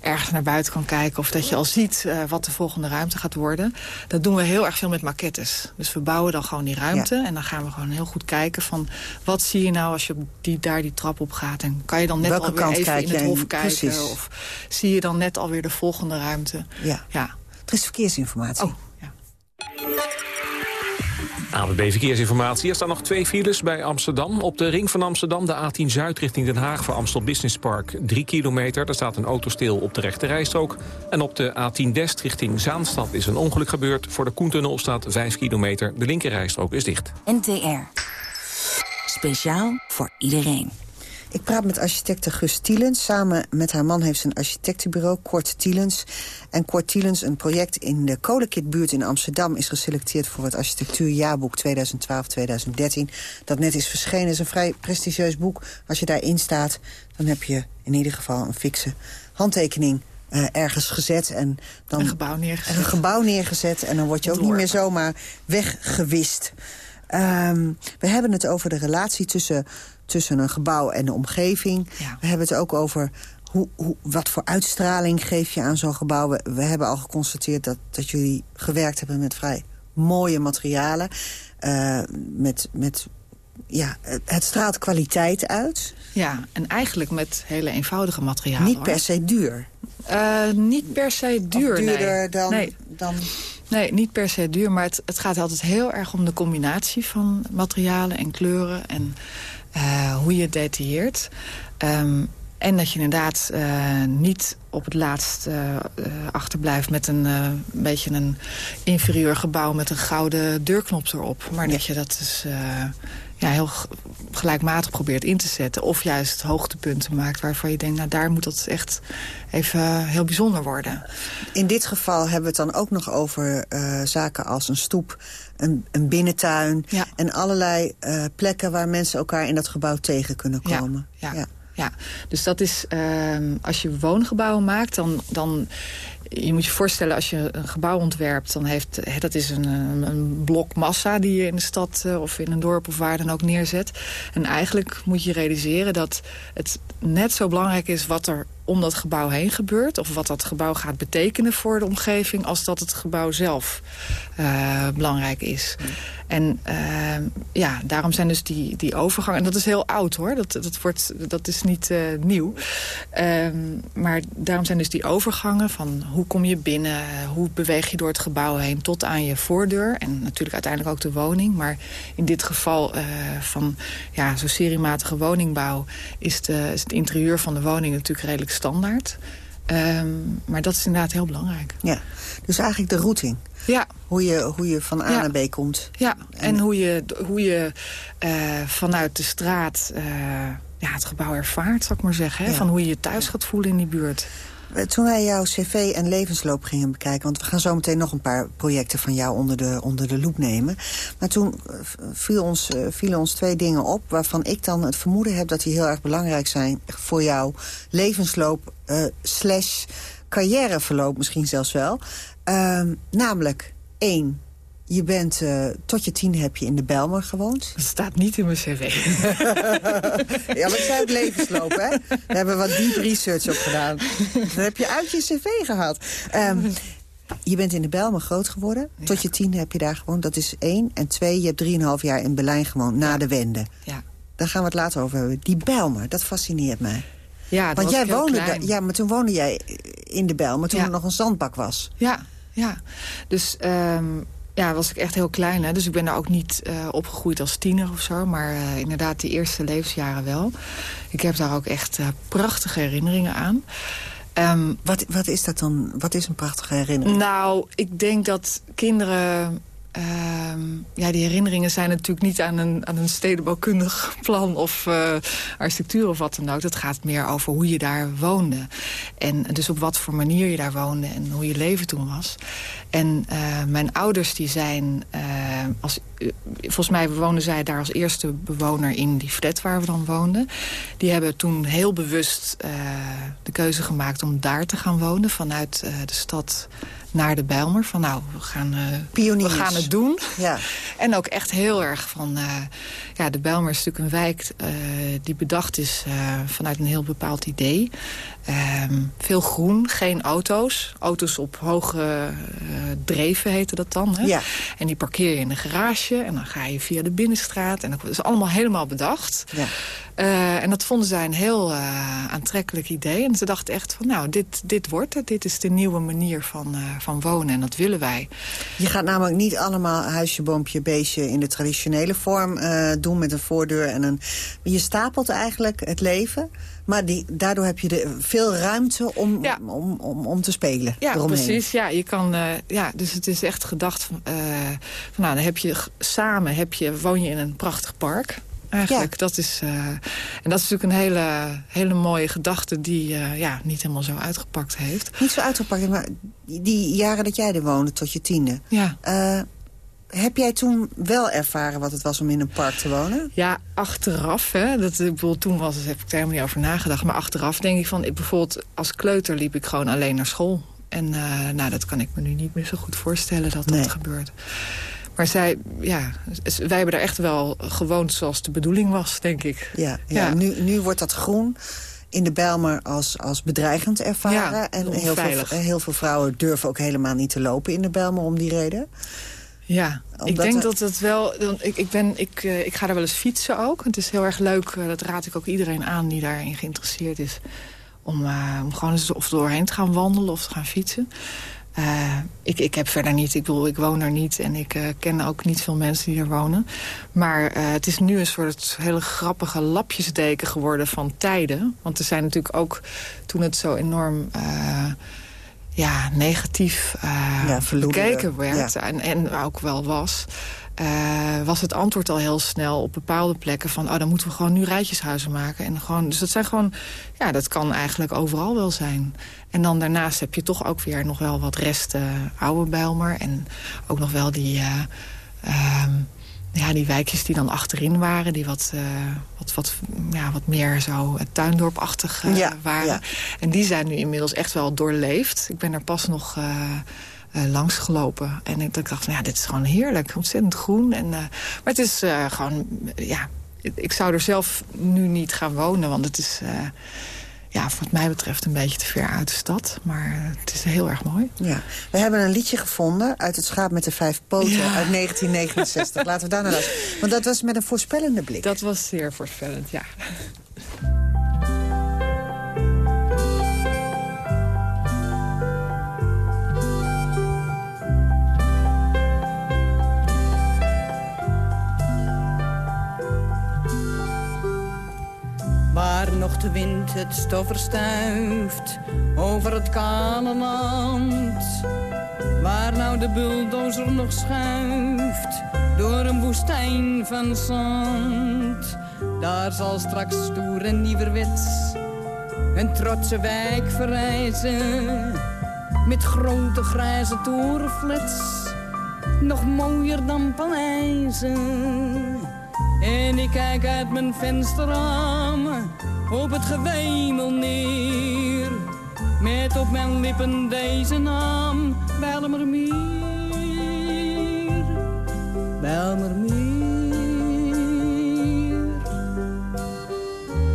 ergens naar buiten kan kijken... of dat je al ziet eh, wat de volgende ruimte gaat worden. Dat doen we heel erg veel met maquettes. Dus we bouwen dan gewoon die ruimte... en dan gaan we gewoon heel goed kijken van... wat zie je nou als je die, daar die trap op gaat... en kan je dan net Welke alweer even in het hof kijken... Precies. of zie je dan net alweer de volgende ruimte. Ja. ja. Er is verkeersinformatie. Oh. ABB Verkeersinformatie. Er staan nog twee files bij Amsterdam. Op de ring van Amsterdam, de A10 Zuid richting Den Haag... voor Amstel Business Park, 3 kilometer. Daar staat een auto stil op de rechte rijstrook. En op de A10 West richting Zaanstad is een ongeluk gebeurd. Voor de Koentunnel staat 5 kilometer. De linker rijstrook is dicht. NTR. Speciaal voor iedereen. Ik praat met architecte Gus Tielens. Samen met haar man heeft ze een architectenbureau, Kort Tielens. En Kort Tielens, een project in de Kolenkitbuurt in Amsterdam... is geselecteerd voor het architectuurjaarboek 2012-2013. Dat net is verschenen. is een vrij prestigieus boek. Als je daarin staat, dan heb je in ieder geval een fikse handtekening... eh, ergens gezet en dan Een gebouw neergezet. een gebouw neergezet en dan word je ook niet meer zomaar weggewist. Ehm, we hebben het over de relatie tussen, tussen een gebouw en de omgeving. We hebben het ook over hoe, hoe, wat voor uitstraling geef je aan zo'n gebouw. We, we hebben al geconstateerd dat, dat jullie gewerkt hebben met vrij mooie materialen. Eh, met, met, ja, het, straalt kwaliteit uit. Ja, en eigenlijk met hele eenvoudige materialen. Niet per se duur. Eh, niet per se duur, Of duurder nee. dan- Nee. dan... Nee, niet per se duur, maar het, het gaat altijd heel erg om de combinatie van materialen en kleuren en eh, hoe je het detailleert. Ehm, en dat je inderdaad eh, niet op het laatst eh, eh, achterblijft met een beetje een inferieur gebouw met een gouden deurknop erop. Maar dat je dat dus ja, heel gelijkmatig probeert in te zetten. Of juist hoogtepunten maakt waarvan je denkt, nou daar moet dat echt even heel bijzonder worden. In dit geval hebben we het dan ook nog over eh, zaken als een stoep, een, een binnentuin... en allerlei eh, plekken waar mensen elkaar in dat gebouw tegen kunnen Ja, komen. ja. Ja, dus dat is, ehm, als je woongebouwen maakt, dan, dan... Je moet je voorstellen, als je een gebouw ontwerpt... dan heeft, hè, dat is een, een, een blok massa die je in de stad eh, of in een dorp of waar dan ook neerzet. En eigenlijk moet je realiseren dat het net zo belangrijk is... wat er om dat gebouw heen gebeurt... of wat dat gebouw gaat betekenen voor de omgeving... als dat het gebouw zelf eh, belangrijk is. En ehm, ja, daarom zijn dus die, die overgangen... en dat is heel oud hoor, dat, dat, wordt, dat is niet eh, nieuw. Ehm, maar daarom zijn dus die overgangen van hoe kom je binnen... hoe beweeg je door het gebouw heen tot aan je voordeur... en natuurlijk uiteindelijk ook de woning. Maar in dit geval eh, van ja, zo'n seriematige woningbouw... Is, de, is het interieur van de woning natuurlijk redelijk standaard. Ehm, maar dat is inderdaad heel belangrijk. Ja, dus eigenlijk de routing. Ja. Hoe je, hoe je van A Ja. naar B komt. Ja, en, hoe je, hoe je eh, vanuit de straat eh, ja, het gebouw ervaart, zou ik maar zeggen. Hè? Ja. Van hoe je je thuis gaat voelen in die buurt. Toen wij jouw cv en levensloop gingen bekijken... want we gaan zo meteen nog een paar projecten van jou onder de, onder de loep nemen. Maar toen eh, viel ons, eh, vielen ons twee dingen op... waarvan ik dan het vermoeden heb dat die heel erg belangrijk zijn... voor jouw levensloop eh, slash carrièreverloop misschien zelfs wel. Ehm, namelijk, één, Je bent, uh, tot je tien heb je in de Belmer gewoond. Dat staat niet in mijn cv. ja, maar ik zei het levensloop, hè? We hebben wat deep research op gedaan. Dat heb je uit je cv gehad. Um, je bent in de Belmer groot geworden. Tot je tien heb je daar gewoond. Dat is één. En twee, je hebt drieënhalf jaar in Berlijn gewoond, na de wende. Ja. Daar gaan we het later over hebben. Die Belmer, dat fascineert mij. Ja, Want jij woonde daar. Ja, maar toen woonde jij in de Belmer, toen er nog een zandbak was. Ja, ja. Dus um, ja, was ik echt heel klein. Hè? Dus ik ben daar ook niet uh, opgegroeid als tiener of zo. Maar uh, inderdaad, die eerste levensjaren wel. Ik heb daar ook echt uh, prachtige herinneringen aan. Um, wat, wat is dat dan? Wat is een prachtige herinnering? Nou, ik denk dat kinderen Um, ja, die herinneringen zijn natuurlijk niet aan een, aan een stedenbouwkundig plan of uh, architectuur of wat dan ook. Dat gaat meer over hoe je daar woonde. En dus op wat voor manier je daar woonde en hoe je leven toen was. En uh, mijn ouders die zijn, uh, als, volgens mij woonden zij daar als eerste bewoner in die flat waar we dan woonden. Die hebben toen heel bewust de keuze gemaakt om daar te gaan wonen vanuit de stad naar de Bijlmer. Van nou, we gaan, uh, we gaan het doen. Ja. en ook echt heel erg van... Uh, ja, de Bijlmer is natuurlijk een wijk uh, die bedacht is vanuit een heel bepaald idee. Ehm, veel groen, geen auto's. Auto's op hoge dreven heette dat dan. Hè? Ja. En die parkeer je in een garage en dan ga je via de binnenstraat. En dat is allemaal helemaal bedacht. Ja. Uh, en dat vonden zij een heel uh, aantrekkelijk idee. En ze dachten echt van, nou, dit, dit wordt het. Dit is de nieuwe manier van, uh, van wonen en dat willen wij. Je gaat namelijk niet allemaal huisje, boompje, beestje... in de traditionele vorm doen met een voordeur en een... Je stapelt eigenlijk het leven... Maar die, daardoor heb je de, veel ruimte om, ja. om, om, om te spelen. Ja, eromheen. precies. Ja, je kan, uh, ja, dus het is echt gedacht van, uh, van nou, dan heb je samen heb je, woon je in een prachtig park. Eigenlijk. Ja. Dat is, uh, en dat is natuurlijk een hele, hele mooie gedachte die ja, niet helemaal zo uitgepakt heeft. Niet zo uitgepakt, maar die jaren dat jij er woonde tot je tiende. Ja. Heb jij toen wel ervaren wat het was om in een park te wonen? Ja, achteraf. Hè, dat, ik bedoel, toen was het, heb ik er helemaal niet over nagedacht. Maar achteraf denk ik van, ik, bijvoorbeeld als kleuter liep ik gewoon alleen naar school. En uh, nou, dat kan ik me nu niet meer zo goed voorstellen dat nee. dat gebeurt. Maar zij, ja, wij hebben daar echt wel gewoond zoals de bedoeling was, denk ik. Ja, ja, ja. Nu, nu wordt dat groen in de Bijlmer als, als bedreigend ervaren. Ja, en heel veel, heel veel vrouwen durven ook helemaal niet te lopen in de Bijlmer om die reden. Ja, Omdat ik denk er... dat het wel... Ik, ik, ben, ik, uh, ik ga daar wel eens fietsen ook. Het is heel erg leuk, uh, dat raad ik ook iedereen aan die daarin geïnteresseerd is. Om, uh, om gewoon eens of doorheen te gaan wandelen of te gaan fietsen. Uh, ik, ik heb verder niet, ik bedoel, ik woon er niet en ik uh, ken ook niet veel mensen die er wonen. Maar uh, het is nu een soort hele grappige lapjesdeken geworden van tijden. Want er zijn natuurlijk ook, toen het zo enorm ja, negatief ja, bekeken werd ja. en, en ook wel was... Uh, was het antwoord al heel snel op bepaalde plekken van... oh, dan moeten we gewoon nu rijtjeshuizen maken. En gewoon, dus dat zijn gewoon... ja, dat kan eigenlijk overal wel zijn. En dan daarnaast heb je toch ook weer nog wel wat resten uh, oude Bijlmer. En ook nog wel die... Uh, ja, die wijkjes die dan achterin waren, die wat, uh, wat, wat, ja, wat meer zo tuindorpachtig uh, ja, waren. Ja. En die zijn nu inmiddels echt wel doorleefd. Ik ben er pas nog uh, langs gelopen. En ik dacht, van, ja, dit is gewoon heerlijk. Ontzettend groen. En, maar het is gewoon, ja, ik zou er zelf nu niet gaan wonen, want het is ja, wat mij betreft een beetje te ver uit de stad. Maar het is heel erg mooi. Ja. We hebben een liedje gevonden uit het schaap met de vijf poten ja. uit 1969. Laten we daar naar luisteren. Want dat was met een voorspellende blik. Dat was zeer voorspellend, ja. Waar nog de wind het stof verstuift over het kale land. Waar nou de bulldozer nog schuift door een woestijn van zand. Daar zal straks stoer en nieuwerwets een trotse wijk verrijzen. Met grote grijze torenflats, nog mooier dan paleizen. En ik kijk uit mijn vensterraam op het gewemel neer. Met op mijn lippen deze naam, Bijlmermeer. Bijlmermeer.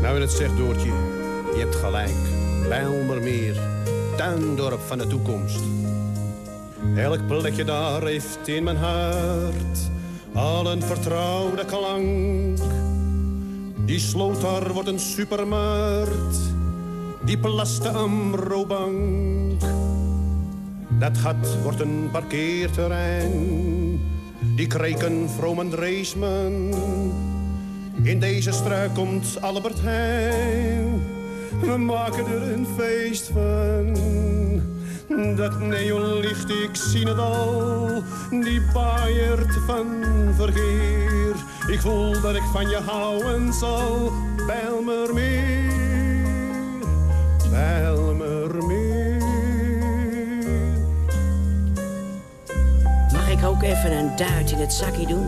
Nou, en het zegt Doortje, je hebt gelijk. Bijlmermeer, tuindorp van de toekomst. Elk plekje daar heeft in mijn hart al een vertrouwde klank. Die sloot daar wordt een supermarkt, die plaste Amrobank. Dat gat wordt een parkeerterrein, die kreken vroom en Dreesman. In deze struik komt Albert Heijn, we maken er een feest van. Dat neonlicht, ik zie het al, die baaiert van vergeer. Ik voel dat ik van je houden zal, Bijlmermeer, Bijlmermeer. Mag ik ook even een duit in het zakje doen?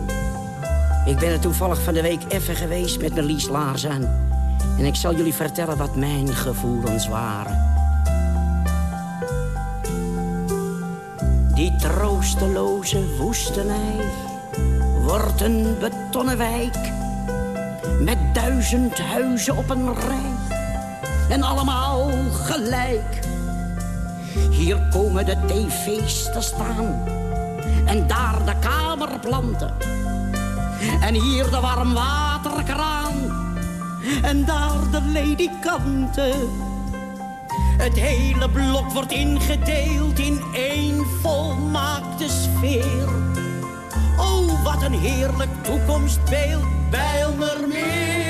Ik ben er toevallig van de week even geweest met mijn Lies Laars. En ik zal jullie vertellen wat mijn gevoelens waren. Die troosteloze woestenij wordt een betonnen wijk. Met duizend huizen op een rij. En allemaal gelijk. Hier komen de tv's te staan. En daar de kamerplanten. En hier de warmwaterkraan. En daar de ledikanten. Het hele blok wordt ingedeeld in één volmaakte sfeer. Oh, wat een heerlijk toekomstbeeld. Bijlmermeer,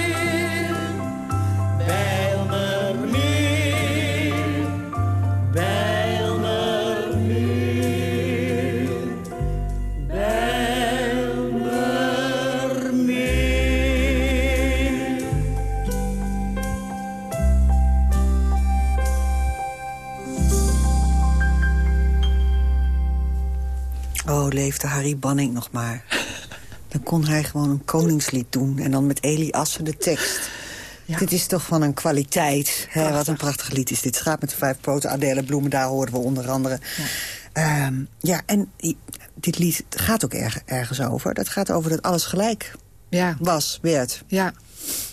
Leefde Harry Banning nog maar. Dan kon hij gewoon een koningslied doen. En dan met Eli Assen de tekst. Dit is toch van een kwaliteit. Hè? Wat een prachtig lied is dit. Schaap met de vijf poten, Adele Bloemen, daar hoorden we onder andere. Ja, ja en dit lied gaat ook erg, ergens over. Dat gaat over dat alles gelijk ja. was, werd. Ja,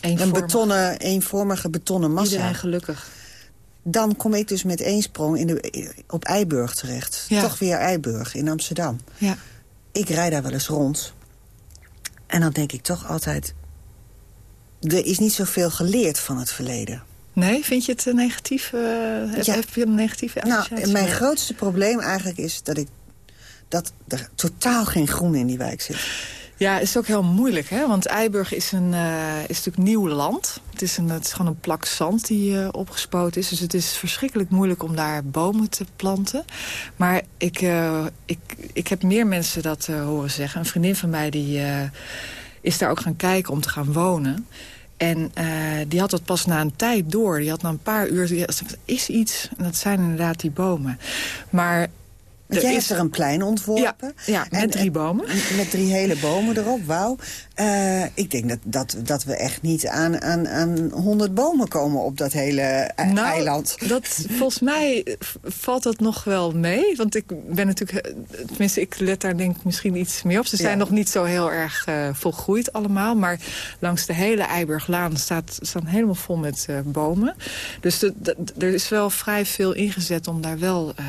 Een betonnen, eenvormige betonnen massa. Iedereen gelukkig. Dan kom ik dus met één sprong in de, op Eiburg terecht. Ja. Toch weer Eiburg in Amsterdam. Ja. Ik rijd daar wel eens rond. En dan denk ik toch altijd... Er is niet zoveel geleerd van het verleden. Nee, vind je het negatief? eh, heb- Ja. Heb je een negatieve Nou, mijn grootste probleem eigenlijk is dat ik... dat er totaal geen groen in die wijk zit. Ja, is ook heel moeilijk, hè? Want Eiburg is, een, eh, is natuurlijk nieuw land. Het is, een, het is gewoon een plak zand die eh, opgespoten is. Dus het is verschrikkelijk moeilijk om daar bomen te planten. Maar ik, eh, ik, ik heb meer mensen dat horen zeggen. Een vriendin van mij die, is daar ook gaan kijken om te gaan wonen. En die had dat pas na een tijd door. Die had na een paar uur... Is iets, en dat zijn inderdaad die bomen. Maar... Want jij is- hebt er een plein ontworpen. Ja, ja, met drie bomen. Met drie hele bomen erop, wauw. Eh, ik denk dat, dat, dat we echt niet aan, aan, aan 100 bomen komen op dat hele e- Nou, eiland. Dat, volgens mij valt dat nog wel mee. Want ik ben natuurlijk... eh, Tenminste, ik let daar denk ik misschien iets meer op. Ze zijn Ja. nog niet zo heel erg eh, volgroeid allemaal. Maar langs de hele Eiburglaan staat, staan helemaal vol met eh, bomen. Dus de- de- er is wel vrij veel ingezet om daar wel... eh,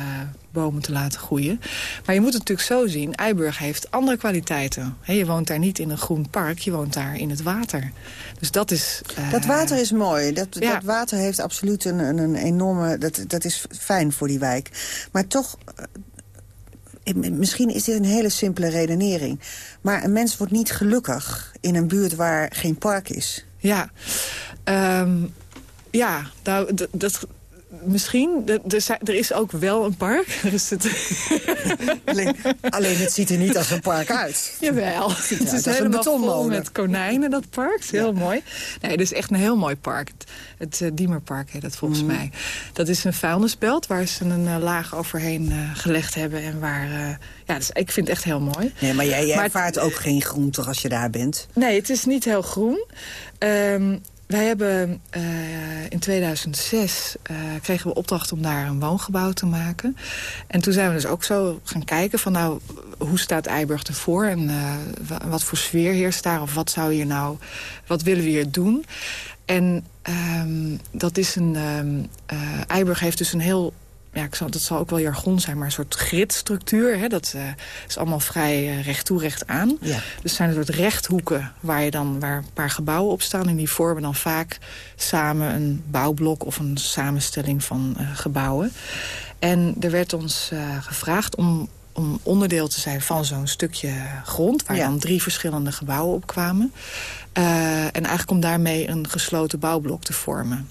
bomen te laten groeien. Maar je moet het natuurlijk zo zien. Eiburg heeft andere kwaliteiten. Je woont daar niet in een groen park. Je woont daar in het water. Dus dat is... eh, Dat water is mooi. Dat, Ja. dat water heeft absoluut een, een, een enorme... Dat, dat is fijn voor die wijk. Maar toch... eh, Misschien is dit een hele simpele redenering. Maar een mens wordt niet gelukkig in een buurt waar geen park is. Ja, Ehm, ja nou, dat, misschien. Er, er is ook wel een park. Dus het, Alleen, alleen het ziet er niet als een park uit. Jawel, Het ziet het eruit is een helemaal vol met konijnen, dat park. Is heel mooi. Nee, het is echt een heel mooi park. Het, het eh, Diemerpark heet dat volgens Mhm. mij. Dat is een vuilnisbelt waar ze een eh, laag overheen eh, gelegd hebben. En waar, eh, ja, dus ik vind het echt heel mooi. Nee, maar jij, jij Maar ervaart ook geen groen toch als je daar bent? Nee, het is niet heel groen. Ehm, wij hebben uh, in 2006 uh, kregen we opdracht om daar een woongebouw te maken. En toen zijn we dus ook zo gaan kijken van nou, hoe staat Eiburg ervoor? En uh, wat voor sfeer heerst daar? Of wat zou hier nou, wat willen we hier doen? En um, dat is een, um, Eiburg heeft dus een heel ja, ik zal, dat zal ook wel jargon zijn, maar een soort gridstructuur. Hè? Dat uh, is allemaal vrij uh, recht toe, recht aan. Ja. Dus zijn een soort rechthoeken waar, je dan, waar een paar gebouwen op staan. En die vormen dan vaak samen een bouwblok of een samenstelling van uh, gebouwen. En er werd ons gevraagd om om onderdeel te zijn van zo'n stukje grond... waar ja. dan drie verschillende gebouwen op kwamen. Uh, en eigenlijk om daarmee een gesloten bouwblok te vormen.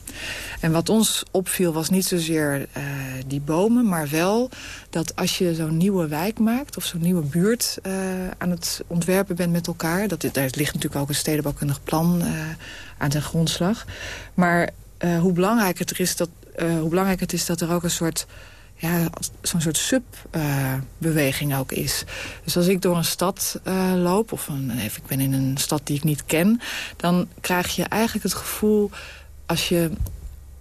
En wat ons opviel was niet zozeer uh, die bomen... maar wel dat als je zo'n nieuwe wijk maakt... of zo'n nieuwe buurt uh, aan het ontwerpen bent met elkaar... Dat, daar ligt natuurlijk ook een stedenbouwkundig plan aan ten grondslag. Maar hoe belangrijk het er is dat... hoe belangrijk het is dat er ook een soort ja, zo'n soort subbeweging uh, ook is. Dus als ik door een stad uh, loop, of een, even, ik ben in een stad die ik niet ken... dan krijg je eigenlijk het gevoel, als je een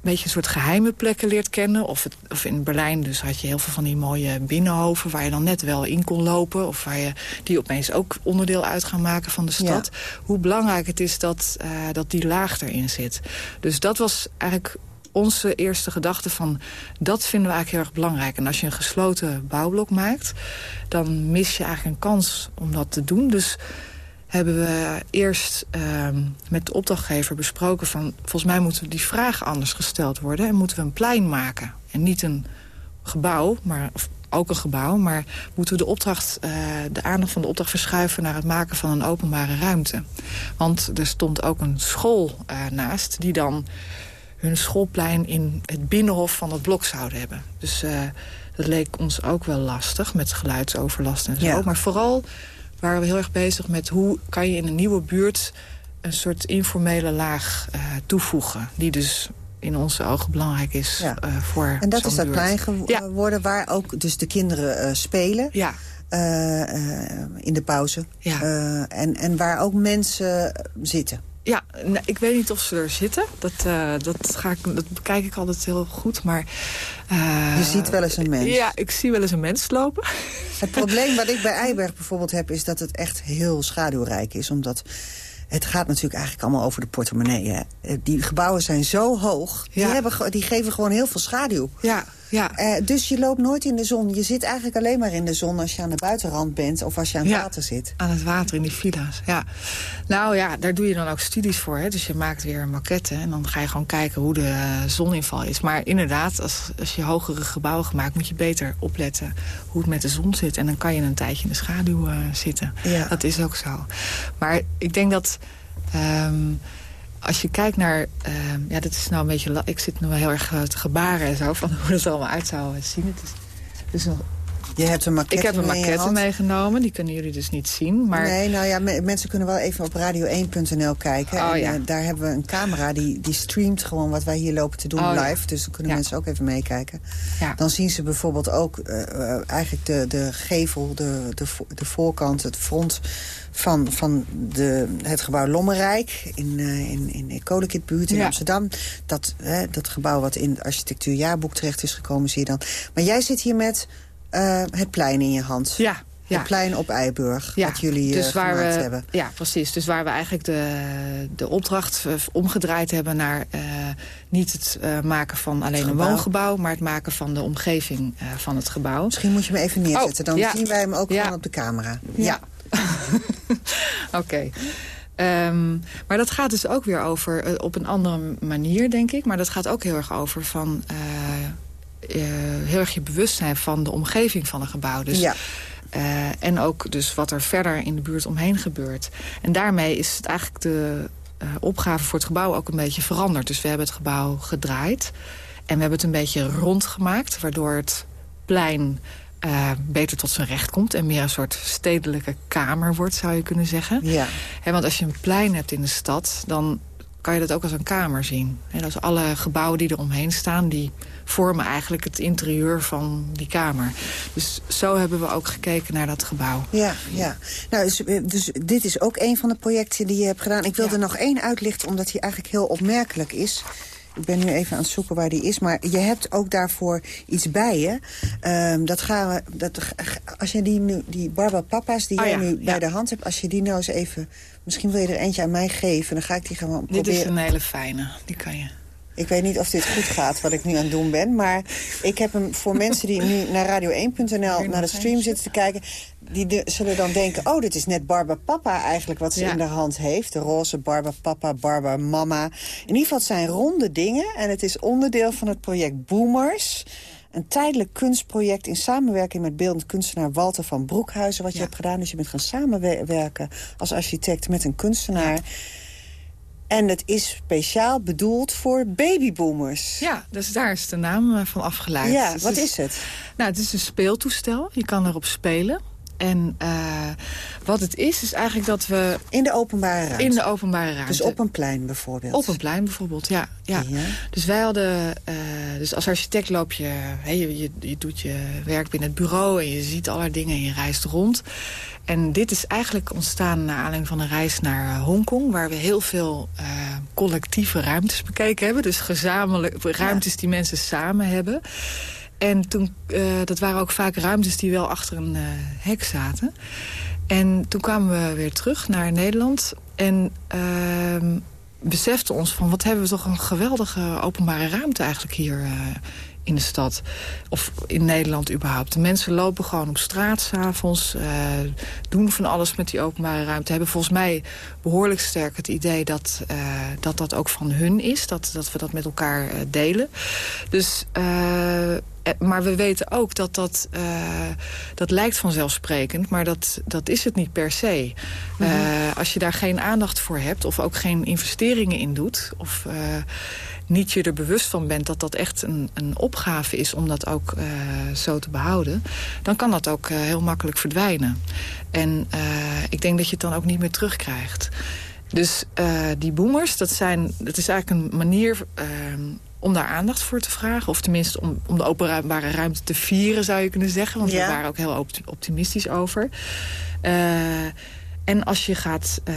beetje een soort geheime plekken leert kennen... Of, het, of in Berlijn dus had je heel veel van die mooie binnenhoven... waar je dan net wel in kon lopen... of waar je die opeens ook onderdeel uit gaan maken van de stad. Ja. Hoe belangrijk het is dat, uh, dat die laag erin zit. Dus dat was eigenlijk onze eerste gedachte van... dat vinden we eigenlijk heel erg belangrijk. En als je een gesloten bouwblok maakt... dan mis je eigenlijk een kans om dat te doen. Dus hebben we eerst uh, met de opdrachtgever besproken van... volgens mij moeten die vragen anders gesteld worden... en moeten we een plein maken. En niet een gebouw, maar, of ook een gebouw... maar moeten we de, opdracht, uh, de aandacht van de opdracht verschuiven... naar het maken van een openbare ruimte. Want er stond ook een school uh, naast die dan hun schoolplein in het binnenhof van het blok zouden hebben. Dus uh, dat leek ons ook wel lastig met geluidsoverlast en zo. Ja. Maar vooral waren we heel erg bezig met hoe kan je in een nieuwe buurt... een soort informele laag uh, toevoegen. Die dus in onze ogen belangrijk is ja. uh, voor En dat is dat buurt. plein geworden ja. waar ook dus de kinderen spelen. Ja. In de pauze. Ja. en, en waar ook mensen zitten. Ja, nou, ik weet niet of ze er zitten. Dat, uh, dat, ga ik, dat bekijk ik altijd heel goed. Maar, uh, je ziet wel eens een mens. Ja, ik zie wel eens een mens lopen. Het probleem wat ik bij Eiberg bijvoorbeeld heb... is dat het echt heel schaduwrijk is. Omdat het gaat natuurlijk eigenlijk allemaal over de portemonnee. Hè? Die gebouwen zijn zo hoog. Die, Ja. hebben, die geven gewoon heel veel schaduw. Ja, ja. Uh, dus je loopt nooit in de zon. Je zit eigenlijk alleen maar in de zon als je aan de buitenrand bent... of als je aan het Ja. water zit. Aan het water in die villa's, ja. Nou ja, daar doe je dan ook studies voor. Hè? Dus je maakt weer een maquette en dan ga je gewoon kijken hoe de eh, zoninval is. Maar inderdaad, als, als je hogere gebouwen gemaakt... moet je beter opletten hoe het met de zon zit. En dan kan je een tijdje in de schaduw uh, zitten. Ja. Dat is ook zo. Maar ik denk dat... Um, als je kijkt naar... Uh, ja, dat is nou een beetje... Ik zit nu wel heel erg uh, te gebaren en zo... van hoe het er allemaal uit zou zien. Het is, dus een, Je hebt een maquette ik heb een maquette meegenomen. Die kunnen jullie dus niet zien. Maar Nee, nou ja, me- mensen kunnen wel even op radio1.nl kijken. Oh, en, ja. eh, daar hebben we een camera die, die streamt gewoon wat wij hier lopen te doen Oh, ja. live. Dus dan kunnen Ja. mensen ook even meekijken. Ja. Dan zien ze bijvoorbeeld ook eh, eh, eigenlijk de, de gevel, de, de, de voorkant, het front van, van de, het gebouw Lommerrijk in, eh in, in de Kolenkitbuurt in Ja. Amsterdam. Dat, hè, dat gebouw wat in het architectuurjaarboek terecht is gekomen, zie je dan. Maar jij zit hier met eh, het plein in je hand. Ja, ja. Het plein op Eiburg, Ja, wat jullie dus eh, waar gemaakt we, hebben. Ja, precies. Dus waar we eigenlijk de, de opdracht omgedraaid hebben naar eh, niet het maken van alleen een gebouw. woongebouw, maar het maken van de omgeving van het gebouw. Misschien moet je hem even neerzetten. Dan Oh, ja. zien wij hem ook gewoon op de camera. Ja. Oké. Ehm, maar dat gaat dus ook weer over, op een andere manier, denk ik. Maar dat gaat ook heel erg over van... eh, heel erg je bewustzijn van de omgeving van een gebouw. Dus, Ja. eh, en ook dus wat er verder in de buurt omheen gebeurt. En daarmee is het eigenlijk de eh, opgave voor het gebouw ook een beetje veranderd. Dus we hebben het gebouw gedraaid. En we hebben het een beetje rond gemaakt. Waardoor het plein beter tot zijn recht komt. En meer een soort stedelijke kamer wordt, zou je kunnen zeggen. Ja. Want als je een plein hebt in de stad... dan kan je dat ook als een kamer zien. En dus alle gebouwen die er omheen staan... die vormen eigenlijk het interieur van die kamer. Dus zo hebben we ook gekeken naar dat gebouw. Ja, ja. Nou, dus, dus dit is ook een van de projecten die je hebt gedaan. Ik wilde er nog één uitlichten, omdat die eigenlijk heel opmerkelijk is. Ik ben nu even aan het zoeken waar die is. Maar je hebt ook daarvoor iets bij je. Um, dat gaan we, dat, als je die, nu, die Barba Papa's die oh, jij ja, nu bij de hand hebt... als je die nou eens even... Misschien wil je er eentje aan mij geven. Dan ga ik die gewoon proberen. Dit is een hele fijne. Die kan je... Ik weet niet of dit goed gaat, wat ik nu aan het doen ben. Maar ik heb hem voor mensen die nu naar radio1.nl naar de stream zitten te kijken... die zullen dan denken, oh, dit is net Barba Papa eigenlijk wat ze in de hand heeft. De roze Barba Papa, Barba Mama. In ieder geval, het zijn ronde dingen. En het is onderdeel van het project Boomers... Een tijdelijk kunstproject in samenwerking met beeldend kunstenaar Walter van Broekhuizen. Wat je hebt gedaan, dus je bent gaan samenwerken als architect met een kunstenaar. En het is speciaal bedoeld voor babyboomers. Ja, dus daar is de naam eh, van afgeleid. Ja, dus wat is het? Nou, het is een speeltoestel. Je kan erop spelen. En uh, wat het is, is eigenlijk dat we... In de openbare ruimte? In de openbare ruimte. Dus op een plein bijvoorbeeld? Op een plein bijvoorbeeld, ja. ja. ja. Dus wij hadden... Uh, dus als architect loop je, hey, je, je... Je doet je werk binnen het bureau en je ziet allerlei dingen en je reist rond. En dit is eigenlijk ontstaan naar aanleiding van een reis naar Hongkong... waar we heel veel uh, collectieve ruimtes bekeken hebben. Dus gezamenlijk ruimtes die mensen samen hebben... En toen, uh, dat waren ook vaak ruimtes die wel achter een uh, hek zaten. En toen kwamen we weer terug naar Nederland. En uh, beseften ons van wat hebben we toch een geweldige openbare ruimte eigenlijk hier uh, in de stad. Of in Nederland überhaupt. De mensen lopen gewoon op straat s'avonds. Doen van alles met die openbare ruimte. Hebben volgens mij behoorlijk sterk het idee dat dat, dat ook van hun is. Dat, dat we dat met elkaar delen. Dus... Maar we weten ook dat dat, uh, dat lijkt vanzelfsprekend, maar dat, dat is het niet per se. Mm -hmm. uh, als je daar geen aandacht voor hebt of ook geen investeringen in doet... of uh, niet je er bewust van bent dat dat echt een, een opgave is om dat ook zo te behouden... dan kan dat ook heel makkelijk verdwijnen. En ik denk dat je het dan ook niet meer terugkrijgt. Dus die boomers, dat, zijn, dat is eigenlijk een manier om daar aandacht voor te vragen. Of tenminste om, om de openbare ruimte te vieren, zou je kunnen zeggen. Want ja. we waren ook heel optimistisch over. Uh, en als je gaat... Uh,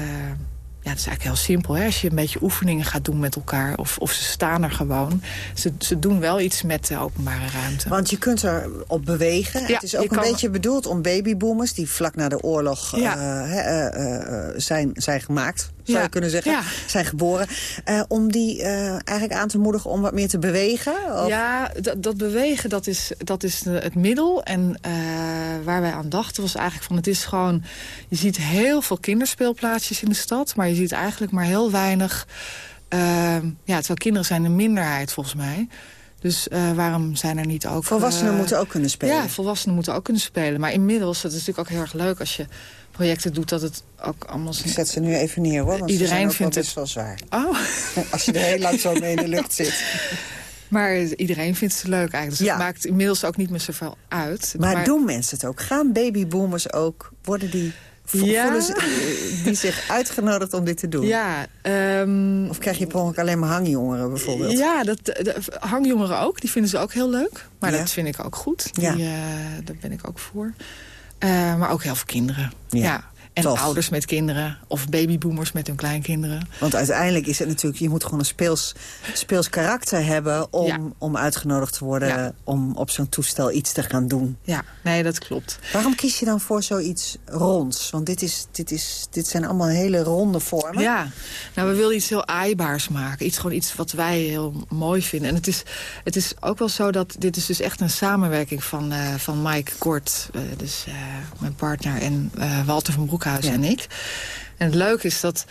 ja, dat is eigenlijk heel simpel. Hè? Als je een beetje oefeningen gaat doen met elkaar... of, of ze staan er gewoon. Ze, ze doen wel iets met de openbare ruimte. Want je kunt er op bewegen. Ja, het is ook een kan... beetje bedoeld om babyboomers... die vlak na de oorlog ja. uh, zijn, zijn gemaakt zou ja. je kunnen zeggen, ja. zijn geboren. Uh, om die uh, eigenlijk aan te moedigen om wat meer te bewegen? Of? Ja, dat bewegen, dat is, dat is het middel. En uh, waar wij aan dachten was eigenlijk van... het is gewoon, je ziet heel veel kinderspeelplaatsjes in de stad... maar je ziet eigenlijk maar heel weinig... ja, terwijl kinderen zijn een minderheid volgens mij... Dus uh, waarom zijn er niet ook... Volwassenen uh, moeten ook kunnen spelen. Ja, volwassenen moeten ook kunnen spelen. Maar inmiddels, dat is natuurlijk ook heel erg leuk... als je projecten doet, dat het ook allemaal... Ik zet ze nu even neer, hoor. Want iedereen vindt het wel zwaar. Oh. Als je er heel lang zo mee in de lucht zit. Maar iedereen vindt ze leuk eigenlijk. Dus ja. het maakt inmiddels ook niet meer zoveel uit. Maar, maar doen mensen het ook? Gaan babyboomers ook? Worden die... Ja. Voelen ze, die zich uitgenodigd om dit te doen? Ja. Um, of krijg je per ongeluk alleen maar hangjongeren bijvoorbeeld? Ja, dat, de, hangjongeren ook. Die vinden ze ook heel leuk. Maar ja. dat vind ik ook goed. Die, ja. uh, daar ben ik ook voor. Uh, maar ook heel veel kinderen. Ja. En Tof. ouders met kinderen. Of babyboomers met hun kleinkinderen. Want uiteindelijk is het natuurlijk... je moet gewoon een speels, speels karakter hebben... om, ja. om uitgenodigd te worden... Ja. om op zo'n toestel iets te gaan doen. Ja, nee, dat klopt. Waarom kies je dan voor zoiets ronds? Want dit, is, dit, is, dit zijn allemaal hele ronde vormen. Ja, nou, we willen iets heel aaibaars maken. Iets, gewoon iets wat wij heel mooi vinden. En het is, het is ook wel zo dat... dit is dus echt een samenwerking van, uh, van Mike Kort... Uh, dus uh, mijn partner... en Walter van Broek Ja. en ik. En het leuke is dat...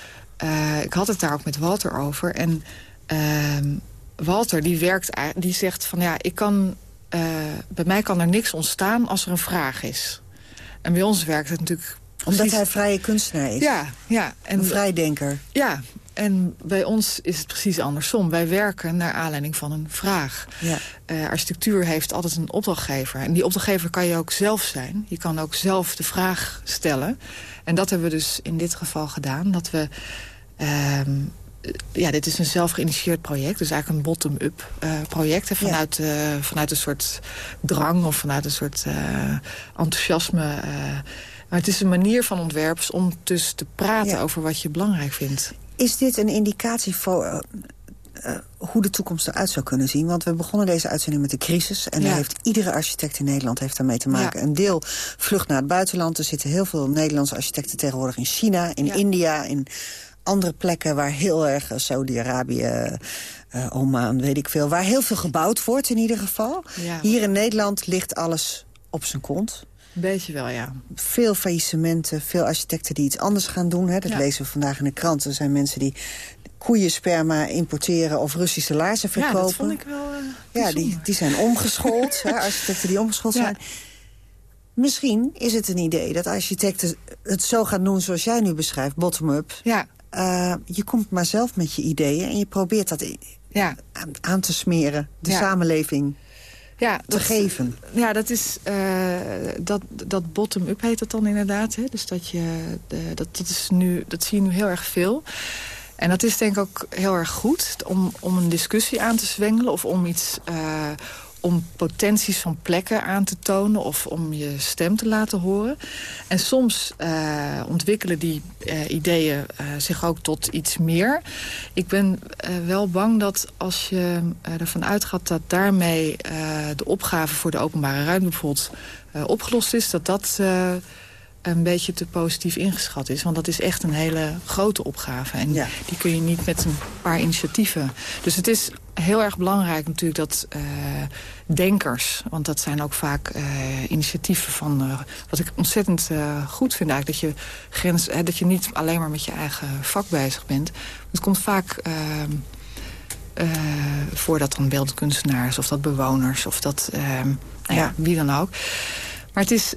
Uh, ik had het daar ook met Walter over. En uh, Walter die werkt, die zegt van ja, ik kan, uh, bij mij kan er niks ontstaan als er een vraag is. En bij ons werkt het natuurlijk omdat hij vrije kunstenaar is? Ja, ja. En, een vrijdenker? Ja, en bij ons is het precies andersom. Wij werken naar aanleiding van een vraag. Ja. Uh, architectuur heeft altijd een opdrachtgever. En die opdrachtgever kan je ook zelf zijn. Je kan ook zelf de vraag stellen. En dat hebben we dus in dit geval gedaan. Dat we uh, ja, dit is een zelfgeïnitieerd project. Dus eigenlijk een bottom-up uh, project. Hè, vanuit, uh, vanuit een soort drang of vanuit een soort enthousiasme. maar het is een manier van ontwerpers om dus te praten ja. over wat je belangrijk vindt. Is dit een indicatie voor uh, hoe de toekomst eruit zou kunnen zien. Want we begonnen deze uitzending met de crisis. En ja. daar heeft iedere architect in Nederland heeft daarmee te maken. Ja. Een deel vlucht naar het buitenland. Er zitten heel veel Nederlandse architecten tegenwoordig in China, in ja. India... in andere plekken waar heel erg, Saudi-Arabië, uh, Oman, weet ik veel... waar heel veel gebouwd wordt in ieder geval. Hier in Nederland ligt alles op zijn kont. Een beetje wel, ja. Veel faillissementen, veel architecten die iets anders gaan doen. Hè. Dat lezen we vandaag in de krant. Er zijn mensen die koeiensperma importeren of Russische laarzen verkopen. Ja, dat vond ik wel uh, Ja, die, die zijn omgeschoold, hè, architecten die omgeschoold ja. zijn. Misschien is het een idee dat architecten het zo gaan doen zoals jij nu beschrijft, bottom-up. Ja. Uh, je komt maar zelf met je ideeën en je probeert dat ja. aan, aan te smeren. De ja. samenleving ja, te dat, geven. Ja, dat is uh, dat, dat bottom-up heet dat dan inderdaad. Hè? Dus dat je uh, dat, dat is nu dat zie je nu heel erg veel. En dat is denk ik ook heel erg goed om, om een discussie aan te zwengelen... of om iets uh, om potenties van plekken aan te tonen... of om je stem te laten horen. En soms uh, ontwikkelen die uh, ideeën zich ook tot iets meer. Ik ben wel bang dat als je ervan uitgaat... dat daarmee de opgave voor de openbare ruimte bijvoorbeeld opgelost is... dat dat een beetje te positief ingeschat is. Want dat is echt een hele grote opgave. En ja. die kun je niet met een paar initiatieven. Dus het is heel erg belangrijk natuurlijk dat uh, denkers... want dat zijn ook vaak uh, initiatieven van... Uh, wat ik ontzettend goed vind eigenlijk... dat je, grens, dat je niet alleen maar met je eigen vak bezig bent. Het komt vaak... voor dat dan beeldkunstenaars of dat bewoners of dat nou ja, ja, wie dan ook. Maar het is,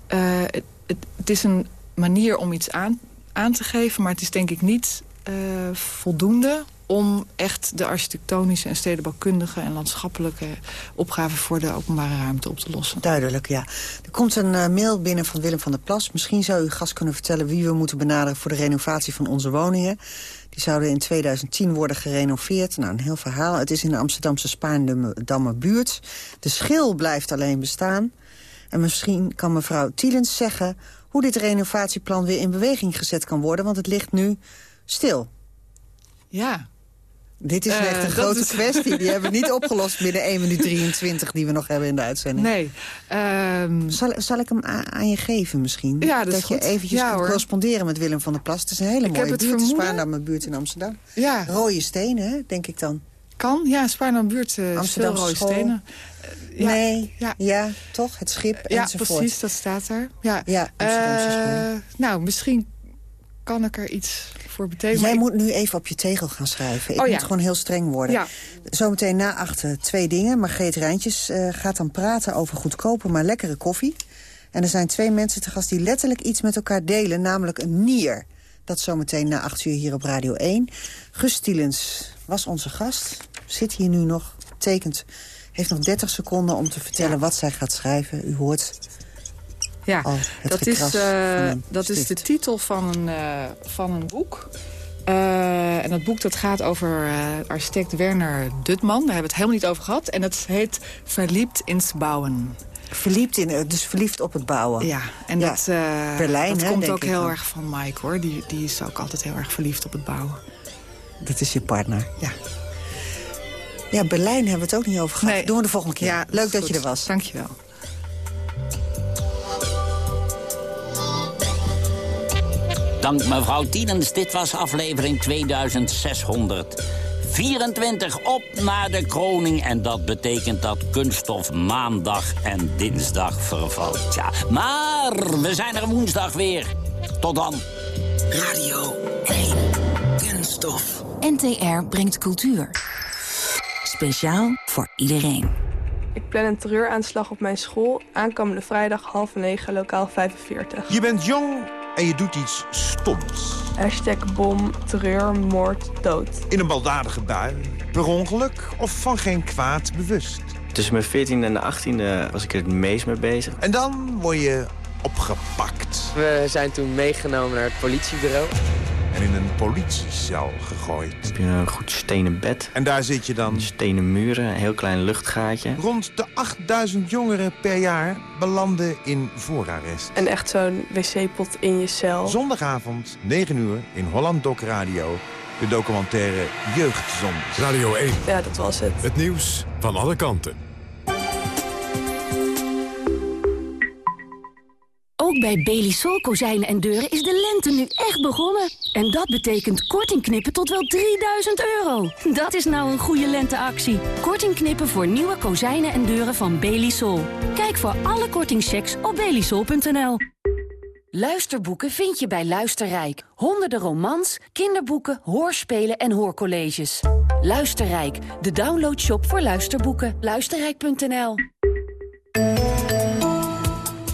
het, is een manier om iets aan, aan te geven... maar het is denk ik niet uh, voldoende om echt de architectonische en stedenbouwkundige... en landschappelijke opgaven voor de openbare ruimte op te lossen. Duidelijk, ja. Er komt een uh, mail binnen van Willem van der Plas. Misschien zou u gast kunnen vertellen wie we moeten benaderen... voor de renovatie van onze woningen. Die zouden in 2010 worden gerenoveerd. Nou, een heel verhaal. Het is in de Amsterdamse Spaarndammer buurt. De schil blijft alleen bestaan... En misschien kan mevrouw Tielens zeggen hoe dit renovatieplan weer in beweging gezet kan worden. Want het ligt nu stil. Ja. Dit is uh, echt een grote is... kwestie. Die hebben we niet opgelost binnen 1 minuut 23 die we nog hebben in de uitzending. Nee. Um... Zal, zal ik hem aan je geven misschien? Ja, dat, dat je eventjes ja, kunt corresponderen met Willem van der Plas. Het is een hele ik mooie heb het buurt. mijn buurt in Amsterdam. Ja. Rode stenen, hè, denk ik dan. Kan, ja, Spaarnam buurt uh, Amsterdam rode stenen. Uh, ja, nee, ja. ja. toch? Het schip ja, enzovoort. Ja, precies, dat staat daar. Ja, ja uh, Nou, misschien kan ik er iets voor betekenen. Jij ik... moet nu even op je tegel gaan schrijven. Ik oh, moet gewoon heel streng worden. Ja. Zometeen na achter twee dingen. Margreet Rijntjes gaat dan praten over goedkope, maar lekkere koffie. En er zijn twee mensen te gast die letterlijk iets met elkaar delen. Namelijk een nier. Dat zometeen na acht uur hier op Radio 1. Gus Stielens was onze gast. Zit hier nu nog, tekent. Heeft nog 30 seconden om te vertellen wat zij gaat schrijven. U hoort ja, al het dat, is, uh, dat is de titel van een, uh, van een boek. Uh, en dat boek dat gaat over architect Werner Dutman. Daar hebben we het helemaal niet over gehad. En dat heet Verliebt ins Bouwen. Verliefd in, dus verliefd op het bouwen. Ja, en ja. dat, Berlijn, dat hè, komt ook heel erg van Mike, hoor. Die, die is ook altijd heel erg verliefd op het bouwen. Dat is je partner? Ja. Ja, Berlijn hebben we het ook niet over gehad. Nee. Doen we de volgende keer. Ja, Leuk dat, goed. je er was. Dank je wel. Dank mevrouw Tienens. Dit was aflevering 2600. 24 op naar de kroning. En dat betekent dat kunststof maandag en dinsdag vervalt. Ja, maar we zijn er woensdag weer. Tot dan. Radio 1. Kunststof. NTR brengt cultuur. Speciaal voor iedereen. Ik plan een terreuraanslag op mijn school. Aankomende vrijdag half negen, lokaal 45. Je bent jong en je doet iets stoms. Hashtag bom, terreur, moord, dood. In een baldadige bui, per ongeluk of van geen kwaad bewust. Tussen mijn 14e en de 18e was ik er het meest mee bezig. En dan word je opgepakt. We zijn toen meegenomen naar het politiebureau. En in een politiecel gegooid. Heb je een goed stenen bed. En daar zit je dan? Stenen muren, een heel klein luchtgaatje. Rond de 8000 jongeren per jaar belanden in voorarrest. En echt zo'n wc-pot in je cel. Zondagavond, 9 uur, in Holland Doc Radio. De documentaire Jeugdzonde. Radio 1. Ja, dat was het. Het nieuws van alle kanten. Ook bij Belisol kozijnen en deuren is de lente nu echt begonnen. En dat betekent korting knippen tot wel 3000 euro. Dat is nou een goede lenteactie. Korting knippen voor nieuwe kozijnen en deuren van Belisol. Kijk voor alle kortingchecks op belisol.nl. Luisterboeken vind je bij Luisterrijk. Honderden romans, kinderboeken, hoorspelen en hoorcolleges. Luisterrijk, de downloadshop voor luisterboeken. Luisterrijk.nl